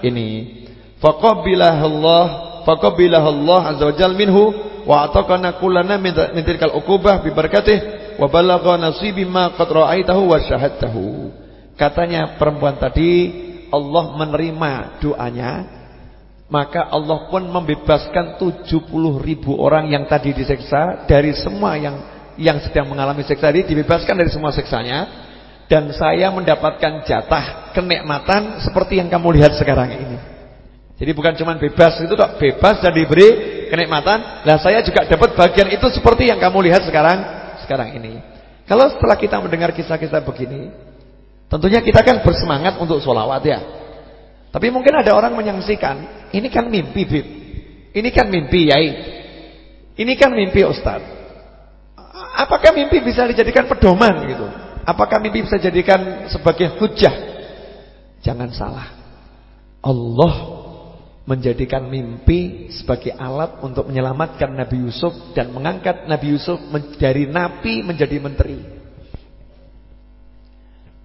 ini. Faqabilahullah, faqabilahullah azza wajal minhu wa ataqana kullana min tilkal uqubah bi barakatih wa balagha nasibi ma qad ra'aitahu wa syahadtahu. Katanya perempuan tadi Allah menerima doanya maka Allah pun membebaskan 70 ribu orang yang tadi diseksa dari semua yang yang sedang mengalami seksa ini dibebaskan dari semua seksanya dan saya mendapatkan jatah kenikmatan seperti yang kamu lihat sekarang ini. Jadi bukan cuma bebas itu kok bebas dan diberi kenikmatan. Lah saya juga dapat bagian itu seperti yang kamu lihat sekarang sekarang ini. Kalau setelah kita mendengar kisah-kisah begini, tentunya kita kan bersemangat untuk sholawat ya. Tapi mungkin ada orang menyaksikan, ini kan mimpi, Bib. Ini kan mimpi, Yai. Ini kan mimpi, Ustaz. Apakah mimpi bisa dijadikan pedoman gitu? Apakah mimpi bisa dijadikan sebagai hujah? Jangan salah. Allah menjadikan mimpi sebagai alat untuk menyelamatkan Nabi Yusuf dan mengangkat Nabi Yusuf dari napi menjadi menteri.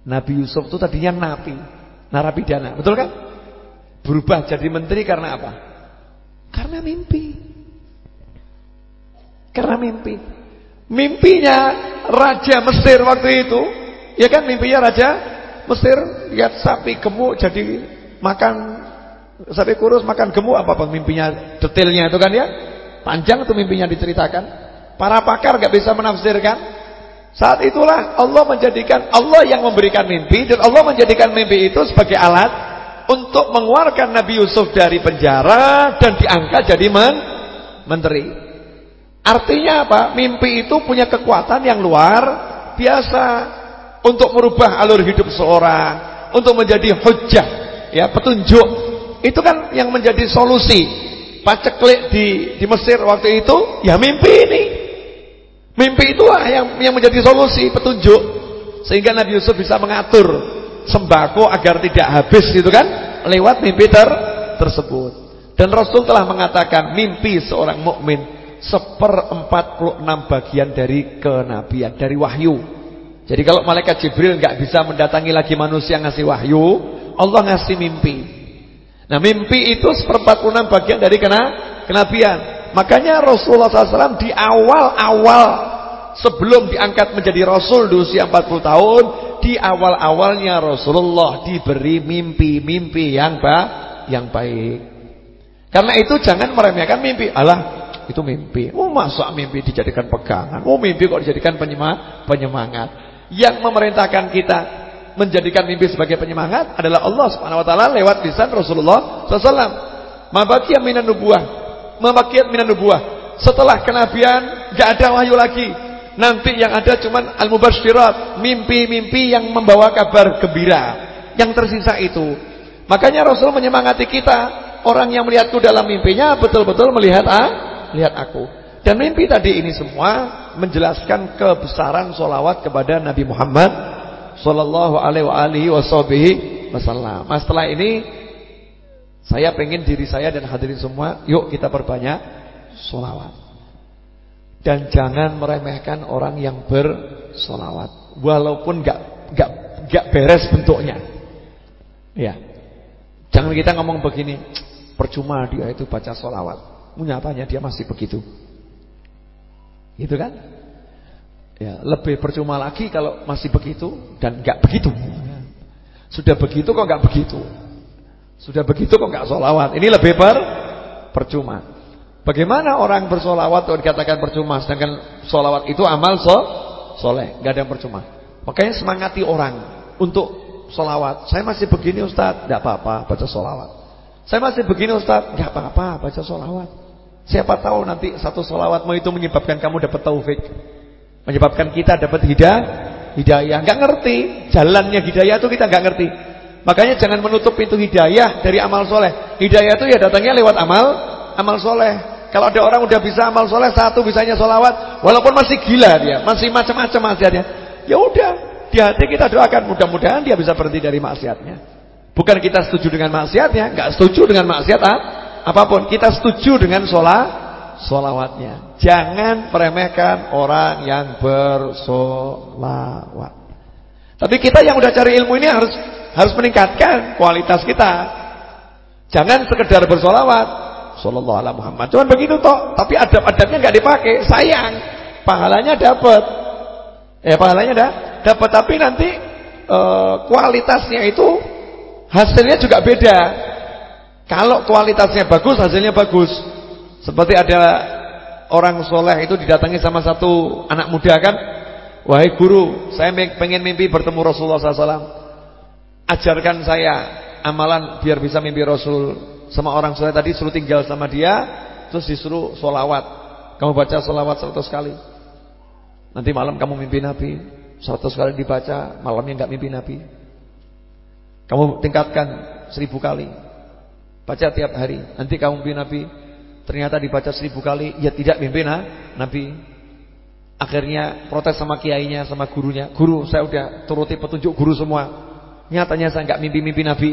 Nabi Yusuf itu tadinya napi, narapidana, betul kan? Berubah jadi menteri karena apa? Karena mimpi. Karena mimpi. Mimpinya Raja Mesir waktu itu, ya kan mimpinya Raja Mesir lihat sapi gemuk jadi makan sapi kurus makan gemuk apa mimpinya detailnya itu kan ya? Panjang itu mimpinya diceritakan. Para pakar gak bisa menafsirkan. Saat itulah Allah menjadikan Allah yang memberikan mimpi dan Allah menjadikan mimpi itu sebagai alat untuk mengeluarkan Nabi Yusuf dari penjara dan diangkat jadi men menteri. Artinya apa? Mimpi itu punya kekuatan yang luar biasa untuk merubah alur hidup seorang, untuk menjadi hujah, ya, petunjuk. Itu kan yang menjadi solusi. Paceklik di di Mesir waktu itu ya mimpi ini. Mimpi itulah yang yang menjadi solusi, petunjuk. Sehingga Nabi Yusuf bisa mengatur sembako agar tidak habis gitu kan lewat mimpi ter tersebut. Dan Rasul telah mengatakan mimpi seorang mukmin seperempat puluh enam bagian dari kenabian, dari wahyu. Jadi kalau malaikat Jibril nggak bisa mendatangi lagi manusia ngasih wahyu, Allah ngasih mimpi. Nah mimpi itu seperempat puluh enam bagian dari kena kenabian. Makanya Rasulullah SAW di awal-awal sebelum diangkat menjadi Rasul di usia 40 tahun di awal-awalnya Rasulullah diberi mimpi-mimpi yang ba yang baik. Karena itu jangan meremehkan mimpi. Allah itu mimpi. Oh masa mimpi dijadikan pegangan? Oh mimpi kok dijadikan penyemangat? penyemangat. Yang memerintahkan kita menjadikan mimpi sebagai penyemangat adalah Allah Subhanahu wa taala lewat lisan Rasulullah sallallahu Mabakiyat minan nubuah. Mabakiyat minan nubuah. Setelah kenabian enggak ada wahyu lagi. Nanti yang ada cuman al-mubasyirat, mimpi-mimpi yang membawa kabar gembira. Yang tersisa itu. Makanya Rasul menyemangati kita, orang yang melihatku dalam mimpinya betul-betul melihat ah, lihat aku. Dan mimpi tadi ini semua menjelaskan kebesaran solawat kepada Nabi Muhammad sallallahu alaihi wasallam. Mas setelah ini saya pengen diri saya dan hadirin semua, yuk kita perbanyak solawat. Dan jangan meremehkan orang yang bersolawat. Walaupun gak, gak, gak beres bentuknya. Ya. Jangan kita ngomong begini. Percuma dia itu baca solawat. Nyatanya dia masih begitu. Gitu kan? Ya, lebih percuma lagi kalau masih begitu dan nggak begitu. Sudah begitu kok nggak begitu. Sudah begitu kok nggak solawat. Ini lebih per percuma. Bagaimana orang bersolawat atau dikatakan percuma sedangkan solawat itu amal so soleh, nggak ada yang percuma. Makanya semangati orang untuk solawat. Saya masih begini Ustaz, nggak apa-apa baca solawat. Saya masih begini Ustaz, nggak apa-apa baca solawat. Siapa tahu nanti satu solawatmu itu menyebabkan kamu dapat taufik. Menyebabkan kita dapat hidayah, hidayah. Enggak ngerti jalannya hidayah itu kita enggak ngerti. Makanya jangan menutup pintu hidayah dari amal soleh. Hidayah itu ya datangnya lewat amal, amal soleh. Kalau ada orang udah bisa amal soleh satu bisanya solawat, walaupun masih gila dia, masih macam-macam maksiatnya, ya udah di hati kita doakan mudah-mudahan dia bisa berhenti dari maksiatnya. Bukan kita setuju dengan maksiatnya, enggak setuju dengan maksiat apa pun, kita setuju dengan sholat solawatnya. Jangan meremehkan orang yang bersolawat. Tapi kita yang udah cari ilmu ini harus harus meningkatkan kualitas kita. Jangan sekedar bersolawat. Sallallahu alaihi Muhammad. Cuman begitu toh. Tapi adab-adabnya nggak dipakai. Sayang. Pahalanya dapat. Ya pahalanya dah dapat. Tapi nanti e, kualitasnya itu hasilnya juga beda. Kalau kualitasnya bagus, hasilnya bagus. Seperti ada orang soleh itu didatangi sama satu anak muda kan. Wahai guru, saya pengen mimpi bertemu Rasulullah SAW. Ajarkan saya amalan biar bisa mimpi Rasul. Sama orang soleh tadi suruh tinggal sama dia, terus disuruh solawat. Kamu baca solawat seratus kali. Nanti malam kamu mimpi Nabi. Seratus kali dibaca, malamnya nggak mimpi Nabi. Kamu tingkatkan seribu kali. Baca tiap hari. Nanti kamu mimpi Nabi. Ternyata dibaca seribu kali Ya tidak mimpi nah, Nabi Akhirnya protes sama kiainya Sama gurunya. Guru saya udah turuti petunjuk guru semua. Nyatanya saya nggak mimpi-mimpi Nabi.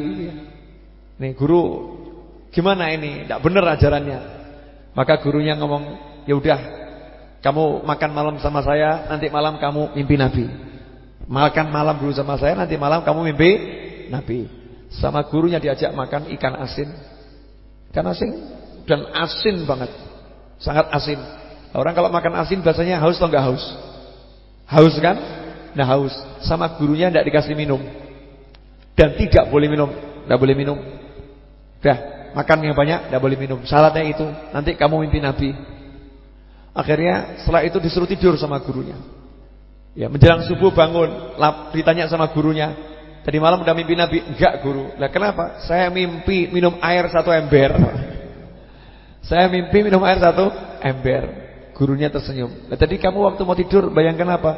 Nih guru Gimana ini? Tidak benar ajarannya. Maka gurunya ngomong Ya udah Kamu makan malam sama saya Nanti malam kamu mimpi Nabi. Makan malam dulu sama saya Nanti malam kamu mimpi Nabi Sama gurunya diajak makan ikan asin Ikan asin dan asin banget. Sangat asin. Orang kalau makan asin biasanya haus atau enggak haus? Haus kan? Nah haus. Sama gurunya tidak dikasih minum. Dan tidak boleh minum. Tidak boleh minum. Dah, makan yang banyak tidak boleh minum. Syaratnya itu. Nanti kamu mimpi Nabi. Akhirnya setelah itu disuruh tidur sama gurunya. Ya, menjelang subuh bangun, lap, ditanya sama gurunya, "Tadi malam udah mimpi Nabi?" "Enggak, Guru." "Lah kenapa?" "Saya mimpi minum air satu ember." Saya mimpi minum air satu ember. Gurunya tersenyum. Nah, tadi kamu waktu mau tidur bayangkan apa?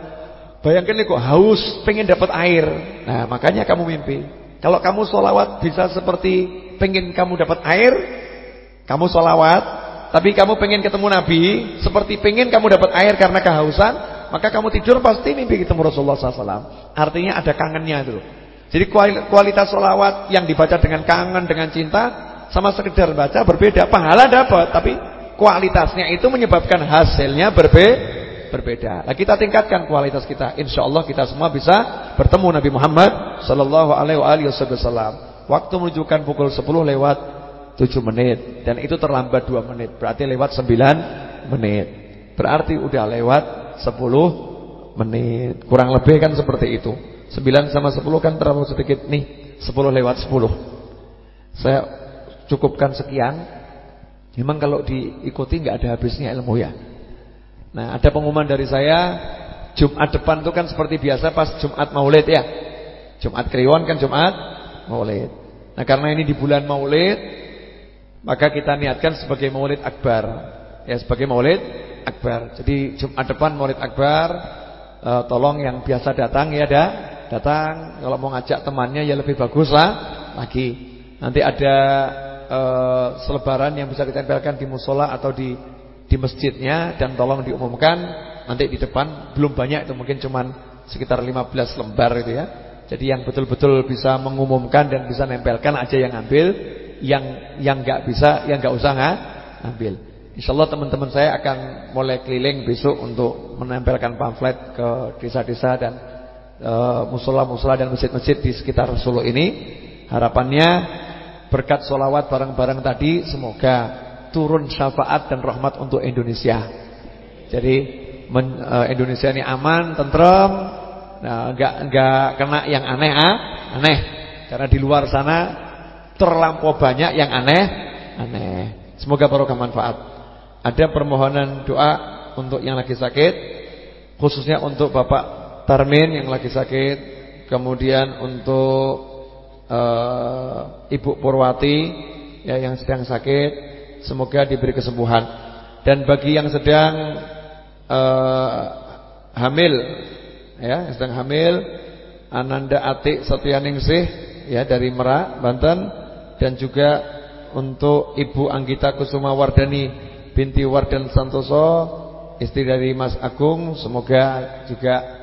Bayangkan nih kok haus, pengen dapat air. Nah, makanya kamu mimpi. Kalau kamu solawat bisa seperti pengen kamu dapat air, kamu solawat, tapi kamu pengen ketemu Nabi, seperti pengen kamu dapat air karena kehausan, maka kamu tidur pasti mimpi ketemu Rasulullah SAW. Artinya ada kangennya itu. Jadi kualitas solawat yang dibaca dengan kangen, dengan cinta, sama sekedar baca berbeda. Pahala dapat, tapi kualitasnya itu menyebabkan hasilnya berbe berbeda. Nah, kita tingkatkan kualitas kita. Insya Allah kita semua bisa bertemu Nabi Muhammad sallallahu alaihi wasallam. Waktu menunjukkan pukul 10 lewat 7 menit dan itu terlambat 2 menit. Berarti lewat 9 menit. Berarti udah lewat 10 menit. Kurang lebih kan seperti itu. 9 sama 10 kan terlalu sedikit nih. 10 lewat 10. Saya cukupkan sekian. Memang kalau diikuti nggak ada habisnya ilmu ya. Nah, ada pengumuman dari saya Jumat depan itu kan seperti biasa pas Jumat Maulid ya. Jumat Kliwon kan Jumat Maulid. Nah, karena ini di bulan Maulid, maka kita niatkan sebagai Maulid Akbar. Ya, sebagai Maulid Akbar. Jadi Jumat depan Maulid Akbar, e, tolong yang biasa datang ya ada datang. Kalau mau ngajak temannya ya lebih bagus lah lagi. Nanti ada uh, selebaran yang bisa ditempelkan di musola atau di di masjidnya dan tolong diumumkan nanti di depan belum banyak itu mungkin cuman sekitar 15 lembar itu ya. Jadi yang betul-betul bisa mengumumkan dan bisa nempelkan aja yang ambil, yang yang nggak bisa yang nggak usah nggak ambil. Insyaallah teman-teman saya akan mulai keliling besok untuk menempelkan pamflet ke desa-desa dan musola-musola dan masjid-masjid di sekitar Solo ini. Harapannya Berkat solawat barang-barang tadi Semoga turun syafaat dan rahmat untuk Indonesia Jadi men, uh, Indonesia ini aman, tentrem, nah, enggak kena yang aneh ah, aneh. Karena di luar sana terlampau banyak yang aneh, aneh. Semoga barokah manfaat. Ada permohonan doa untuk yang lagi sakit, khususnya untuk Bapak Tarmin yang lagi sakit, kemudian untuk uh, Ibu Purwati ya yang sedang sakit, semoga diberi kesembuhan. Dan bagi yang sedang uh, hamil ya, yang sedang hamil Ananda Atik Satyaningsih ya dari Merak, Banten dan juga untuk Ibu Anggita Kusuma Wardani binti Wardan Santoso istri dari Mas Agung semoga juga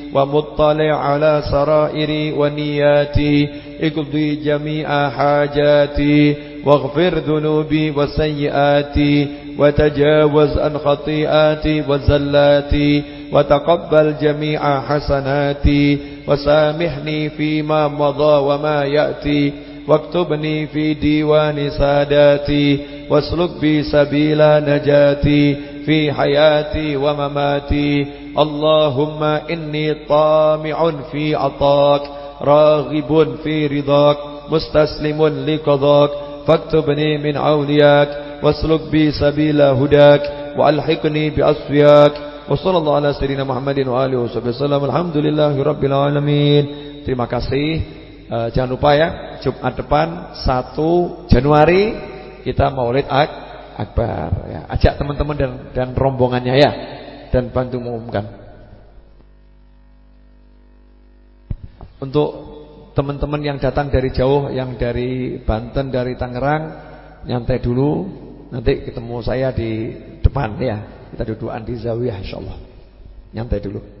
ومطلع على سرائري ونياتي اقضي جميع حاجاتي واغفر ذنوبي وسيئاتي وتجاوز عن خطيئاتي وزلاتي وتقبل جميع حسناتي وسامحني فيما مضى وما يأتي واكتبني في ديوان ساداتي واسلك بي سبيل نجاتي في حياتي ومماتي اللهم إني طامع في عطاك راغب في رضاك مستسلم لقضاك فاكتبني من عونياك واسلك بي سبيل هداك وألحقني بأصفياك وصلى الله على سيدنا محمد وآله وسلم الحمد لله رب العالمين terima kasih uh, jangan lupa ya Jumat depan 1 Januari kita Maulid Ak Akbar ya. Ajak teman-teman dan dan rombongannya ya dan bantu mengumumkan. Untuk teman-teman yang datang dari jauh, yang dari Banten, dari Tangerang, nyantai dulu. Nanti ketemu saya di depan ya. Kita dudukan di zawiyah insyaallah. Nyantai dulu.